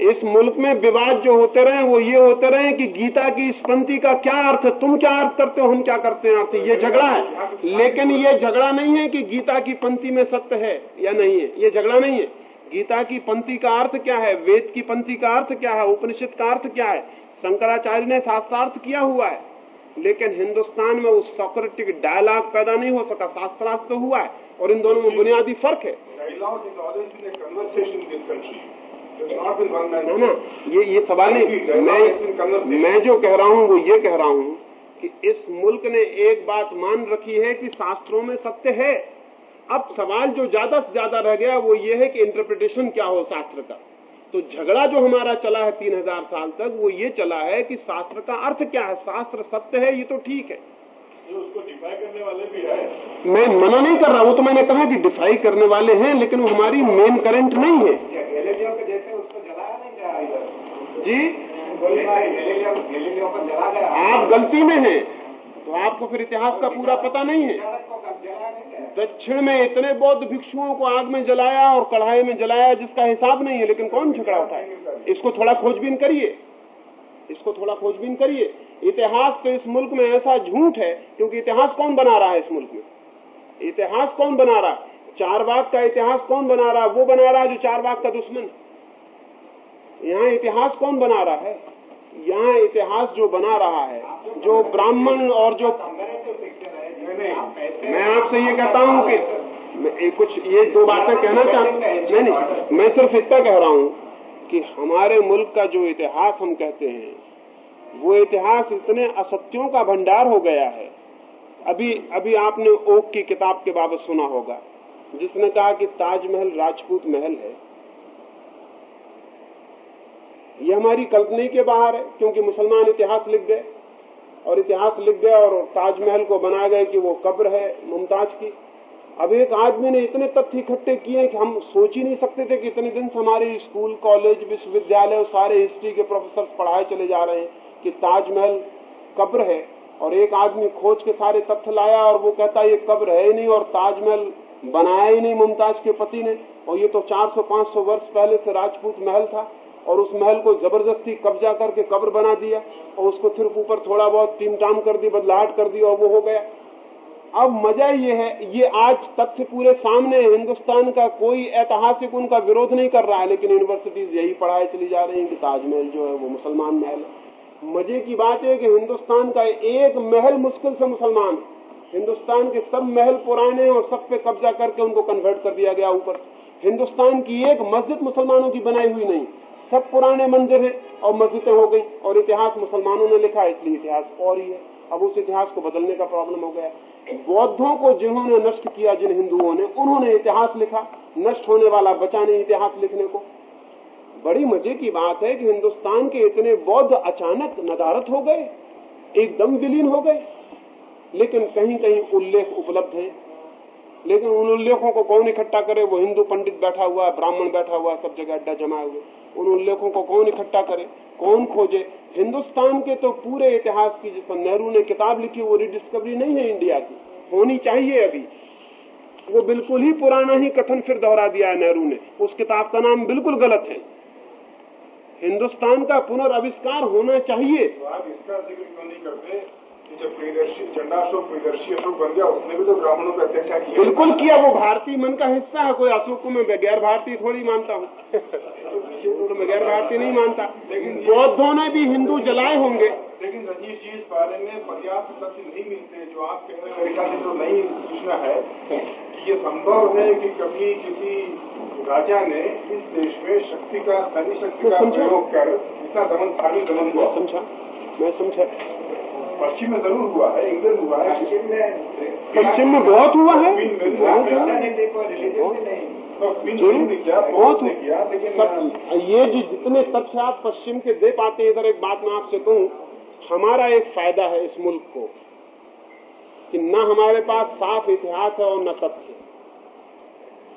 इस मुल्क में विवाद जो होते रहे, वो ये होते रहे कि गीता की इस पंक्ति का क्या अर्थ है? तुम क्या अर्थ करते हो, हम क्या करते हैं अर्थ ये झगड़ा है। लेकिन ये झगड़ा नहीं है कि गीता की पंक्ति में सत्य है या नहीं है। ये झगड़ा नहीं है। गीता की पंक्ति का अर्थ क्या है? वेद की पंक्ति का अर्थ क्या है? उपनिषद का अर्थ क्या है? शंकराचार्य ने शास्त्रार्थ किया हुआ है। लेकिन हिंदुस्तान में उस सॉक्रेटिक डायलॉग पैदा नहीं हो सका। शास्त्रार्थ तो हुआ है। और इन दोनों में बुनियादी फ़र्क है. ना ये ये सवाल नहीं। मैं मैं जो कह रहा हूँ वो ये कह रहा हूँ कि इस मुल्क ने एक बात मान रखी है कि शास्त्रों में सत्य है। अब सवाल जो ज़्यादा से ज़्यादा रह गया वो ये है कि इंटरप्रिटेशन क्या हो शास्त्र का। तो झगड़ा जो हमारा चला है तीन हज़ार साल तक वो ये चला है कि शास्त्र का अर्थ क्या है? शास्त्र सत्य है ये तो ठीक है। उसको डिफाई करने वाले भी है। मैं मना नहीं कर रहा वो तो मैंने कहा कि डिफाई करने वाले हैं लेकिन वो हमारी मेन करंट नहीं है। गैलीलियो के जैसे उसको जलाया नहीं गया इधर? जी? गैलीलियो गैलीलियो को जला गया आप गलती में हैं तो आपको फिर इतिहास का पूरा पता नहीं है। दक्षिण में इतने बौद्ध भिक्षुओं को आग में जलाया और कढ़ाई में जलाया जिसका हिसाब नहीं है लेकिन कौन झगड़ा उठाए? इसको थोड़ा खोजबीन करिए। इसको थोड़ा खोजबीन करिए। इतिहास तो इस मुल्क में ऐसा झूठ है, क्योंकि इतिहास कौन बना रहा है इस मुल्क में? इतिहास कौन बना रहा है? चार बाग का इतिहास कौन बना रहा है? वो बना रहा है जो चार बाग का दुश्मन है। यहाँ इतिहास कौन बना रहा है? यहाँ इतिहास जो बना रहा है, जो ब्राह्मण और जो मैं आपसे ये कहता हूँ कि कुछ ये दो बातें कहना चाहता नहीं नहीं, मैं सिर्फ़ इतना कह रहा हूँ कि हमारे मुल्क का जो इतिहास हम कहते हैं, वो इतिहास इतने असत्यों का भंडार हो गया है। अभी अभी आपने ओक की किताब के बाबत सुना होगा, जिसने कहा कि ताजमहल राजपूत महल है। ये हमारी कल्पना के बाहर है, क्योंकि मुसलमान इतिहास लिख गए, और इतिहास लिख गए और ताजमहल को बना गए कि वो कब्र है मुमताज़ की। अब एक आदमी ने इतने तथ्य इकट्ठे किए कि हम सोच ही नहीं सकते थे कि इतने दिन से हमारे स्कूल, कॉलेज, विश्वविद्यालय और सारे हिस्ट्री के प्रोफेसर पढ़ाए चले जा रहे हैं कि ताजमहल कब्र है। और एक आदमी खोज के सारे तथ्य लाया और वो कहता है ये कब्र है ही नहीं और ताजमहल बनाया ही नहीं मुमताज़ के पति ने। और ये तो 400-500 वर्ष पहले से राजपूत महल था और उस महल को ज़बरदस्ती कब्जा करके कब्र बना दिया और उसको सिर्फ़ ऊपर थोड़ा बहुत तीन टाम कर दी, बदलाहट कर दी और वो हो गया। अब मज़ा ये है, ये आज तथ्य पूरे सामने है। हिंदुस्तान का कोई ऐतिहासिक उनका विरोध नहीं कर रहा है, लेकिन यूनिवर्सिटीज यही पढ़ाई चली जा रही है कि ताजमहल जो है वो मुसलमान महल है। मज़े की बात है कि हिंदुस्तान का एक महल मुश्किल से मुसलमान हिंदुस्तान के सब महल पुराने हैं और सब पे कब्जा करके उनको कन्वर्ट कर दिया गया ऊपर हिंदुस्तान की एक मस्जिद मुसलमानों की बनाई हुई नहीं। सब पुराने मंदिर हैं और मस्जिदें हो गई और इतिहास मुसलमानों ने लिखा इसलिए इतिहास और ही है। अब उस इतिहास को बदलने का प्रॉब्लम हो गया बौद्धों को जिन्होंने नष्ट किया, जिन हिंदुओं ने, उन्होंने इतिहास लिखा। नष्ट होने वाला बचा नहीं इतिहास लिखने को। बड़ी मज़े की बात है कि हिंदुस्तान के इतने बौद्ध अचानक नदारत हो गए, एकदम विलीन हो गए। लेकिन कहीं कहीं उल्लेख उपलब्ध है। लेकिन उन उल्लेखों को कौन इकट्ठा करे? वो हिंदू पंडित बैठा हुआ है, ब्राह्मण बैठा हुआ सब जगह अड्डा जमाए हुए। उन उल्लेखों को कौन इकट्ठा करे? कौन खोजे? हिंदुस्तान के तो पूरे इतिहास की, जिस नेहरू ने किताब लिखी, वो रिडिस्कवरी नहीं है इंडिया की। होनी चाहिए अभी। वो बिल्कुल ही पुराना ही कथन फिर दोहरा दिया है नेहरू ने। उस किताब का नाम बिल्कुल गलत है। हिंदुस्तान का पुनर्विष्कार होना चाहिए। तो आप इसका ज़िक्र क्यों नहीं करते? कि जब प्रियदर्शी झंडा अशोक प्रियदर्शी अशोक बन गया उसने भी तो ब्राह्मणों का अत्याचार किया बिल्कुल किया वो भारतीय मन का हिस्सा है कोई अशोक को मैं गैर भारतीय थोड़ी मानता हूँ। तो मैं गैर भारतीय नहीं मानता। लेकिन बौद्धों ने भी हिंदू जलाए होंगे। लेकिन रंजीत जी इस बारे में पर्याप्त तथ्य नहीं मिलते जो आप कह रहे मेरे ख्याल तो नई सूचना है कि ये संभव है कि कभी किसी राजा ने इस देश में शक्ति का सैन्य शक्ति का। प्रयोग कर इतना दमन धार्मिक दमन हुआ। समझा। मैं समझा। पश्चिम में ज़रूर हुआ है इंग्लैंड हुआ है। पश्चिम में पश्चिम में बहुत हुआ है। बहुत तो किया किया लेकिन ये जो जितने तथ्य आप पश्चिम के दे पाते हैं इधर एक बात मैं आपसे कहूँ हमारा एक फ़ायदा है इस मुल्क को कि न हमारे पास साफ़ इतिहास है और न तथ्य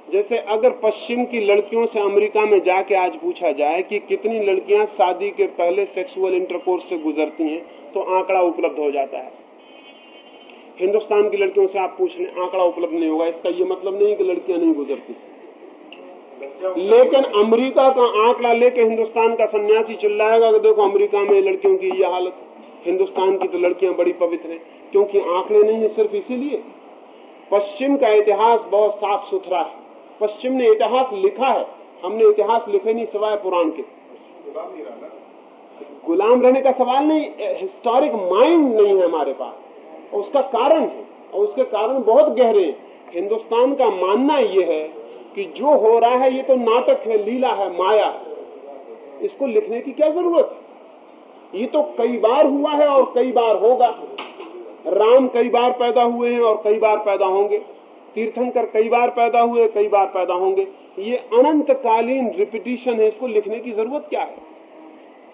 जैसे अगर पश्चिम की लड़कियों से अमेरिका में जाके आज पूछा जाए कि कितनी लड़कियाँ शादी के पहले सेक्सुअल इंटरकोर्स से गुजरती हैं तो आंकड़ा उपलब्ध हो जाता है। हिंदुस्तान की लड़कियों से आप पूछ लें आंकड़ा उपलब्ध नहीं होगा, इसका ये मतलब नहीं कि लड़कियाँ नहीं गुजरती। लेकिन अमेरिका का आंकड़ा लेके हिंदुस्तान का सन्यासी चिल्लाएगा कि देखो अमेरिका में लड़कियों की ये हालत हिंदुस्तान की तो लड़कियाँ बड़ी पवित्र हैं, क्योंकि आंकड़े नहीं है सिर्फ़ इसीलिए, पश्चिम का इतिहास बहुत साफ़ सुथरा है। पश्चिम ने इतिहास लिखा है, हमने इतिहास लिखे नहीं सिवाय पुराण के। गुलाम रहने का सवाल नहीं हिस्टोरिक माइंड नहीं है हमारे पास। उसका कारण है, और उसके कारण बहुत गहरे हैं। हिंदुस्तान का मानना ये है कि जो हो रहा है, ये तो नाटक है, लीला है, माया है। इसको लिखने की क्या ज़रूरत है? ये तो कई बार हुआ है और कई बार होगा। राम कई बार पैदा हुए हैं और कई बार पैदा होंगे। तीर्थंकर कई बार पैदा हुए, कई बार पैदा होंगे। ये अनंतकालीन रिपीटिशन है, इसको लिखने की ज़रूरत क्या है?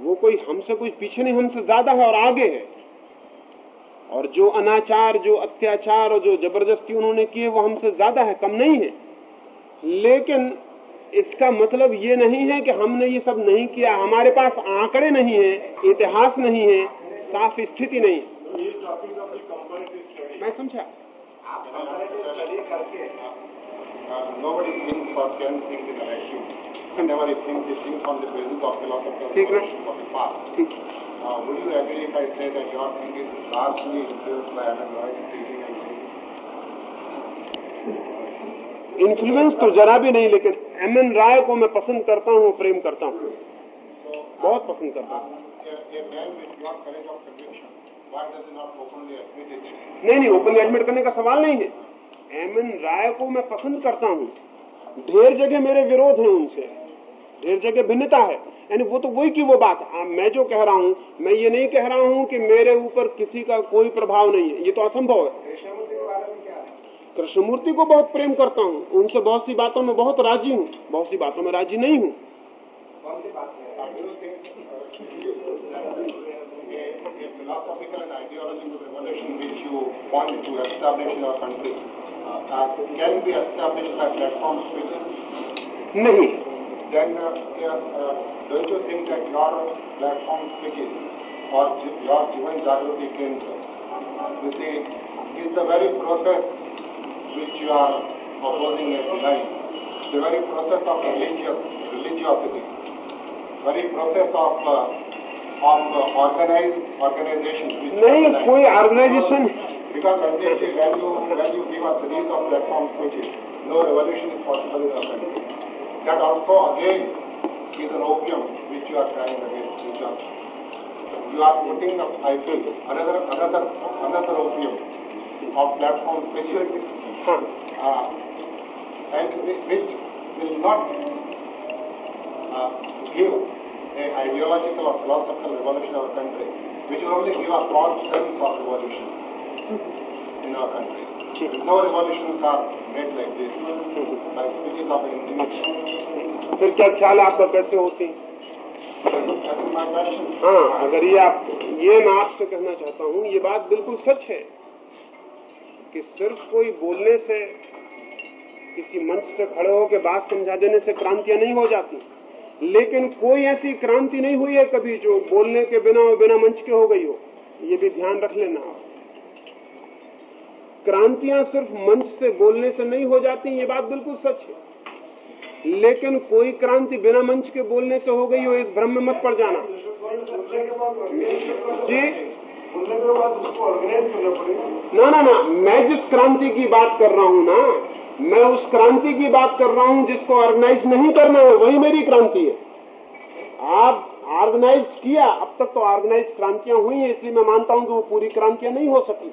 वो कोई हमसे कोई पीछे नहीं हमसे ज़्यादा है और आगे है। और जो अनाचार जो अत्याचार और जो ज़बरदस्ती उन्होंने किए वो हमसे ज़्यादा है कम नहीं है। लेकिन इसका मतलब ये नहीं है कि हमने ये सब नहीं किया। हमारे पास आंकड़े नहीं है इतिहास नहीं है साफ़ स्थिति नहीं है। मैं समझा? nobody thinks or can think in a vacuum. Whenever he thinks, he thinks on the basis of है। traditions of the past. Uh, would you agree if I say that your thinking is largely influenced by Alan Roy's teaching and thinking? Influence तो जरा भी नहीं लेकिन एम एन राय को मैं पसंद करता हूँ प्रेम करता हूँ बहुत पसंद करता हूँ it? नहीं नहीं ओपनली एडमिट करने का सवाल नहीं है एम एन राय को मैं पसंद करता हूँ ढेर जगह मेरे विरोध हैं उनसे ढेर जगह भिन्नता है। यानी वो तो वही की वो बात। मैं जो कह रहा हूँ मैं ये नहीं कह रहा हूँ कि मेरे ऊपर किसी का कोई प्रभाव नहीं है। ये तो असंभव है। कृष्णमूर्ति को बहुत प्रेम करता हूँ। उनसे बहुत सी बातों में बहुत राज़ी हूँ। बहुत सी बातों में राज़ी नहीं हूँ। नहीं। Then, uh, yeah, uh, don't you think that your platform speeches or gi- your Jivan Jagrati Kendra, you see, is the very process which you are opposing and denying, the very process of religious, religiosity, very process of uh, of uh, organized organizations. which नहीं organize. कोई organisation Because when you, when you when you give a series of platform speeches, no revolution is possible in our country. That also again is an opium which you are trying against. Which are, you are putting up, I feel, another another another opium of platform. हाँ uh, and which will not uh, give a ideological or philosophical revolution of our country, which will only give a broad sense of revolution. In our country. No made like this. By speeches of individual. फिर क्या ख्याल आपका? कैसे होती है. हाँ अगर ये आप, ये मैं आपसे कहना चाहता हूँ, ये बात बिल्कुल सच है कि सिर्फ़ कोई बोलने से, किसी मंच से खड़े होकर बात समझा देने से क्रांतियाँ नहीं हो जाती। लेकिन कोई ऐसी क्रांति नहीं हुई है कभी जो बोलने के बिना और बिना मंच के हो गई हो। ये भी ध्यान रख लेना आप। क्रांतियाँ सिर्फ़ मंच से बोलने से नहीं हो जाती, ये बात बिल्कुल सच है। लेकिन कोई क्रांति बिना मंच के बोलने से हो गई हो, इस भ्रम में मत पड़ जाना। जी? ना ना ना, मैं जिस क्रांति की बात कर रहा हूँ ना, मैं उस क्रांति की बात कर रहा हूँ जिसको ऑर्गेनाइज नहीं करना है, वही मेरी क्रांति है। आप ऑर्गेनाइज किया, अब तक तो ऑर्गेनाइज क्रांतियाँ हुई हैं, इसलिए मैं मानता हूँ कि वो पूरी क्रांतियाँ नहीं हो सकी।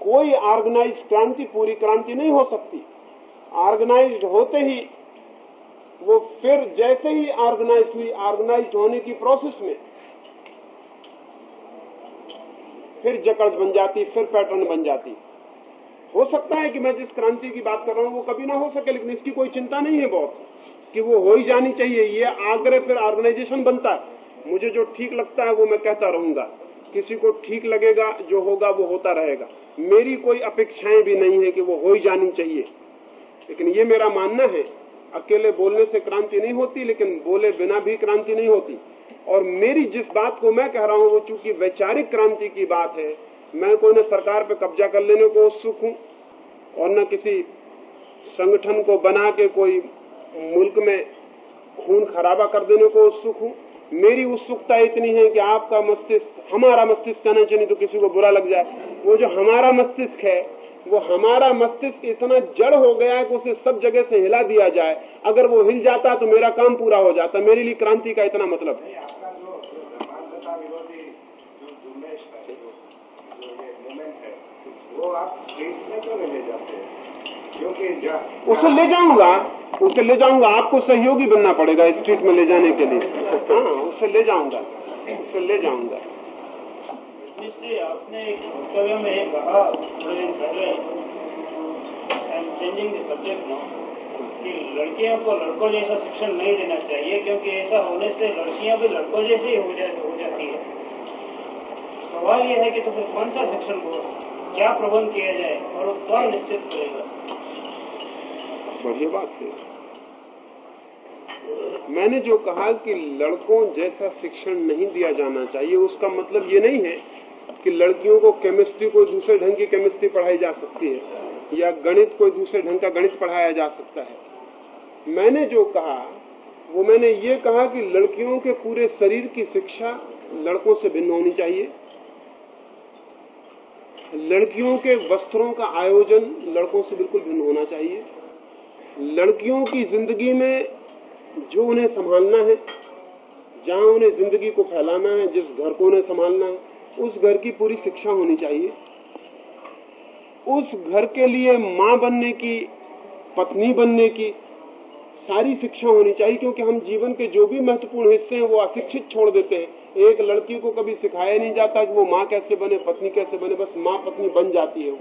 कोई ऑर्गेनाइज क्रांति, पूरी क्रांति नहीं हो सकती। ऑर्गेनाइज होते ही वो फिर जैसे ही ऑर्गेनाइज हुई ऑर्गेनाइज होने की प्रोसेस में फिर जकड़ बन जाती, फिर पैटर्न बन जाती। हो सकता है कि मैं जिस क्रांति की बात कर रहा हूँ, वो कभी ना हो सके, लेकिन इसकी कोई चिंता नहीं है बहुत, कि वो हो ही जानी चाहिए। ये आग्रह, फिर ऑर्गेनाइजेशन बनता है। मुझे जो ठीक लगता है, वो मैं कहता रहूँगा। किसी को ठीक लगेगा, जो होगा वो होता रहेगा। मेरी कोई अपेक्षाएँ भी नहीं है कि वो हो ही जानी चाहिए। लेकिन ये मेरा मानना है, अकेले बोलने से क्रांति नहीं होती, लेकिन बोले बिना भी क्रांति नहीं होती। और मेरी जिस बात को मैं कह रहा हूँ, वो चूँकि वैचारिक क्रांति की बात है, मैं कोई न सरकार पे कब्जा कर लेने को उत्सुक हूँ, और न किसी संगठन को बना के कोई मुल्क में खून खराबा कर देने को उत्सुक हूँ। मेरी उत्सुकता इतनी है कि आपका मस्तिष्क, हमारा मस्तिष्क कहना चाहिए तो किसी को बुरा लग जाए। वो जो हमारा मस्तिष्क है, वो हमारा मस्तिष्क इतना जड़ हो गया है कि उसे सब जगह से हिला दिया जाए। अगर वो हिल जाता तो मेरा काम पूरा हो जाता। मेरे लिए क्रांति का इतना मतलब है। वो आप स्ट्रीट में क्यों ले जाते? हैं उसे ले जाऊँगा। उसे ले जाऊँगा। आपको सहयोगी बनना पड़ेगा स्ट्रीट में ले जाने के लिए। हाँ उसे ले जाऊँगा। उसे ले जाऊँगा। आपने एक वक्तव्य में कहा थोड़े दिन पहले I am changing the subject no कि लड़कियों को लड़कों जैसा शिक्षण नहीं देना चाहिए क्योंकि ऐसा होने से लड़कियाँ भी लड़कों जैसी हो, जा, हो जाती है। सवाल यह है कि तो फिर कौन सा शिक्षण को क्या प्रबंध किया जाए? और वो कौन निश्चित करेगा बढ़िया बात है। मैंने जो कहा कि लड़कों जैसा शिक्षण नहीं दिया जाना चाहिए, उसका मतलब ये नहीं है कि लड़कियों को केमिस्ट्री को दूसरे ढंग की केमिस्ट्री पढ़ाई जा सकती है, या गणित को दूसरे ढंग का गणित पढ़ाया जा सकता है। मैंने जो कहा, वो मैंने ये कहा कि लड़कियों के पूरे शरीर की शिक्षा लड़कों से भिन्न होनी चाहिए। लड़कियों के वस्त्रों का आयोजन लड़कों से बिल्कुल भिन्न होना चाहिए। लड़कियों की ज़िंदगी में जो उन्हें संभालना है, जहाँ उन्हें ज़िंदगी को फैलाना है, जिस घर को उन्हें संभालना है, उस घर की पूरी शिक्षा होनी चाहिए। उस घर के लिए माँ बनने की, पत्नी बनने की सारी शिक्षा होनी चाहिए, क्योंकि हम जीवन के जो भी महत्वपूर्ण हिस्से हैं, वो अशिक्षित छोड़ देते हैं। एक लड़की को कभी सिखाया नहीं जाता कि वो माँ कैसे बने, पत्नी कैसे बने, बस माँ पत्नी बन जाती है वो,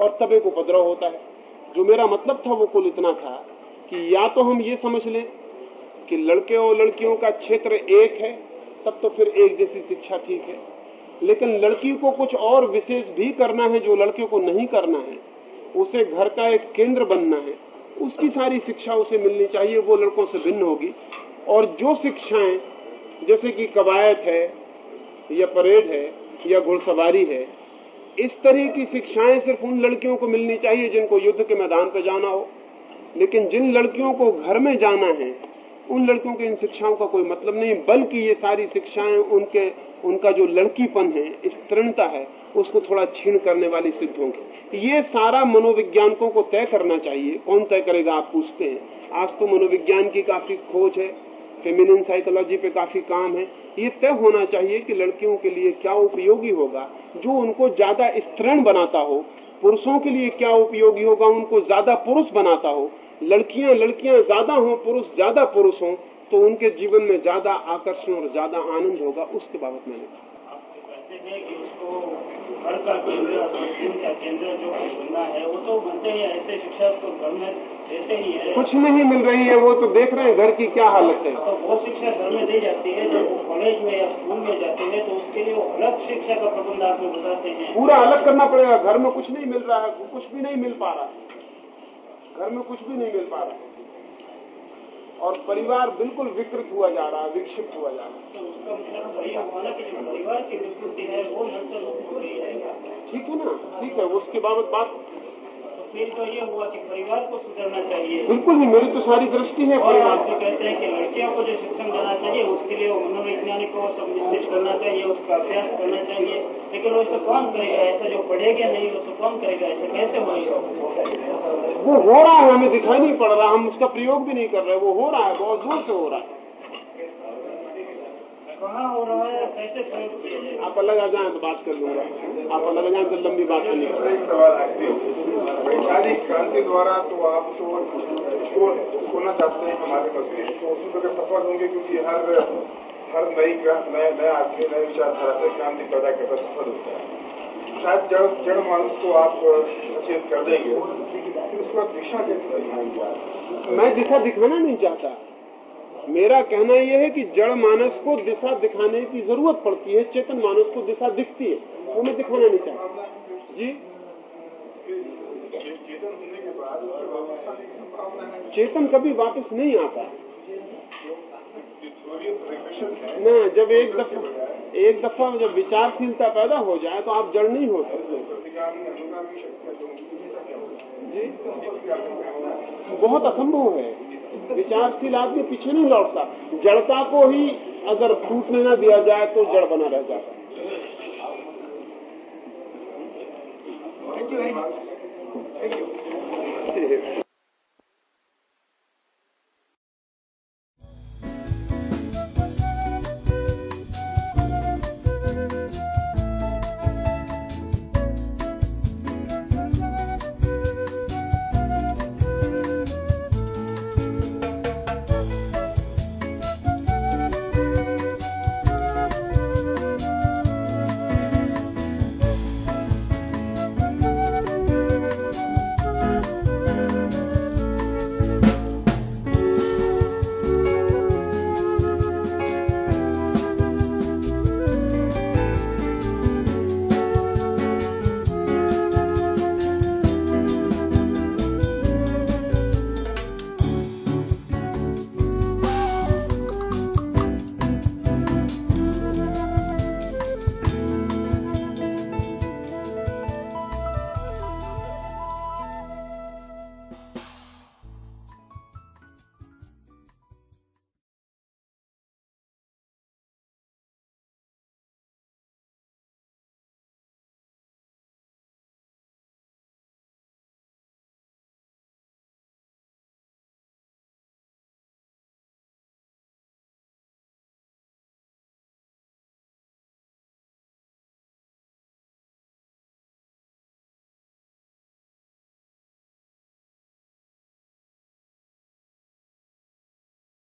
और तब एक उपद्रव होता है। जो मेरा मतलब था वो कुल इतना था कि या तो हम ये समझ लें कि लड़के और लड़कियों का क्षेत्र एक है, तब तो फिर एक जैसी शिक्षा ठीक है। लेकिन लड़की को कुछ और विशेष भी करना है जो लड़के को नहीं करना है, उसे घर का एक केंद्र बनना है। उसकी सारी शिक्षा उसे मिलनी चाहिए, वो लड़कों से भिन्न होगी। और जो शिक्षाएँ, जैसे कि कवायद है, या परेड है, या घुड़सवारी है इस तरह की शिक्षाएँ सिर्फ़ उन लड़कियों को मिलनी चाहिए जिनको युद्ध के मैदान पर जाना हो। लेकिन जिन लड़कियों को घर में जाना है, उन लड़कियों के इन शिक्षाओं का कोई मतलब नहीं, बल्कि ये सारी शिक्षाएँ उनके, उनका जो लड़कीपन है स्तृणता है, उसको थोड़ा छीन करने वाली सिद्ध होंगी ये सारा मनोविज्ञानकों को तय करना चाहिए, कौन तय करेगा आप पूछते हैं। आज तो मनोविज्ञान की काफ़ी खोज है फेमिनिन साइकोलॉजी पे काफ़ी काम है। ये तय होना चाहिए कि लड़कियों के लिए क्या उपयोगी होगा। जो उनको ज़्यादा स्तृण बनाता हो, पुरुषों के लिए क्या उपयोगी होगा, उनको ज़्यादा पुरुष बनाता हो। लड़कियाँ लड़कियाँ ज़्यादा हो, पुरुष ज़्यादा पुरुष हो तो उनके जीवन में ज़्यादा आकर्षण और ज़्यादा आनंद होगा, उसके बाबत मैंने कहा। आप कहते हैं कि केंद्र जो बनना है, वो तो बनते ही ऐसे शिक्षा है कुछ नहीं मिल रही है वो तो देख रहे हैं घर की क्या हालत है। तो वो शिक्षा घर में दी जाती है जब वो कॉलेज में या स्कूल में जाते हैं तो उसके लिए वो अलग शिक्षा का प्रबंध आपको बताते हैं। पूरा अलग करना पड़ेगा घर में कुछ नहीं मिल रहा है कुछ भी नहीं मिल पा रहा है। घर में कुछ भी नहीं मिल पा रहा है। और परिवार बिल्कुल विकृत हुआ जा रहा है विक्षिप्त हुआ जा रहा है। ठीक है ना? ठीक है उसके बाबत बात फिर तो ये हुआ कि परिवार को सुधरना चाहिए। बिल्कुल नहीं मेरी तो सारी दृष्टि है और परिवार आप जो कहते हैं कि लड़कियों को जो शिक्षण देना चाहिए उसके लिए मनोवैज्ञानिक को सब निश्चित करना चाहिए उसका अभ्यास करना चाहिए। लेकिन वो ऐसा कौन करेगा? ऐसा जो पढ़ेगा नहीं वो तो कौन करेगा? ऐसा कैसे होगा? वो हो रहा है हमें दिखाई नहीं पड़ रहा हम उसका प्रयोग भी नहीं कर रहे वो हो रहा है बहुत ज़ोर से हो रहा है। कहाँ हो रहा है? कैसे प्रयोग आप अलग आ जाए तो बात कर लूँगा। आप अलग आ जाए तो लंबी बात करनी मेरा एक सवाल वैचारिक क्रांति द्वारा तो आप तो खोलना चाहते हैं हमारे मस्तिष्क तो उसी जगह सफल होंगे क्योंकि हर हर नई नया नया आदमी नए विचारधारा से क्रांति पैदा करना सफल होता है। शायद जड़ जड़ मानस को आप सचेत कर देंगे। उसके बाद दिशा कैसे मैं दिशा दिखाना नहीं चाहता। मेरा कहना यह है कि जड़ मानस को दिशा दिखाने की ज़रूरत पड़ती है, चेतन मानस को दिशा दिखती है, वो मैं दिखाना नहीं चाहता। जी? चेतन कभी वापस नहीं आता। ना, जब एक दफ़ा एक दफ़ा जब विचारशीलता पैदा हो जाए तो आप जड़ नहीं हो सकते। जी? बहुत असंभव है। विचारशील आदमी पीछे नहीं लौटता। जड़ता को ही अगर फूटने न दिया जाए तो जड़ बना रह जाता।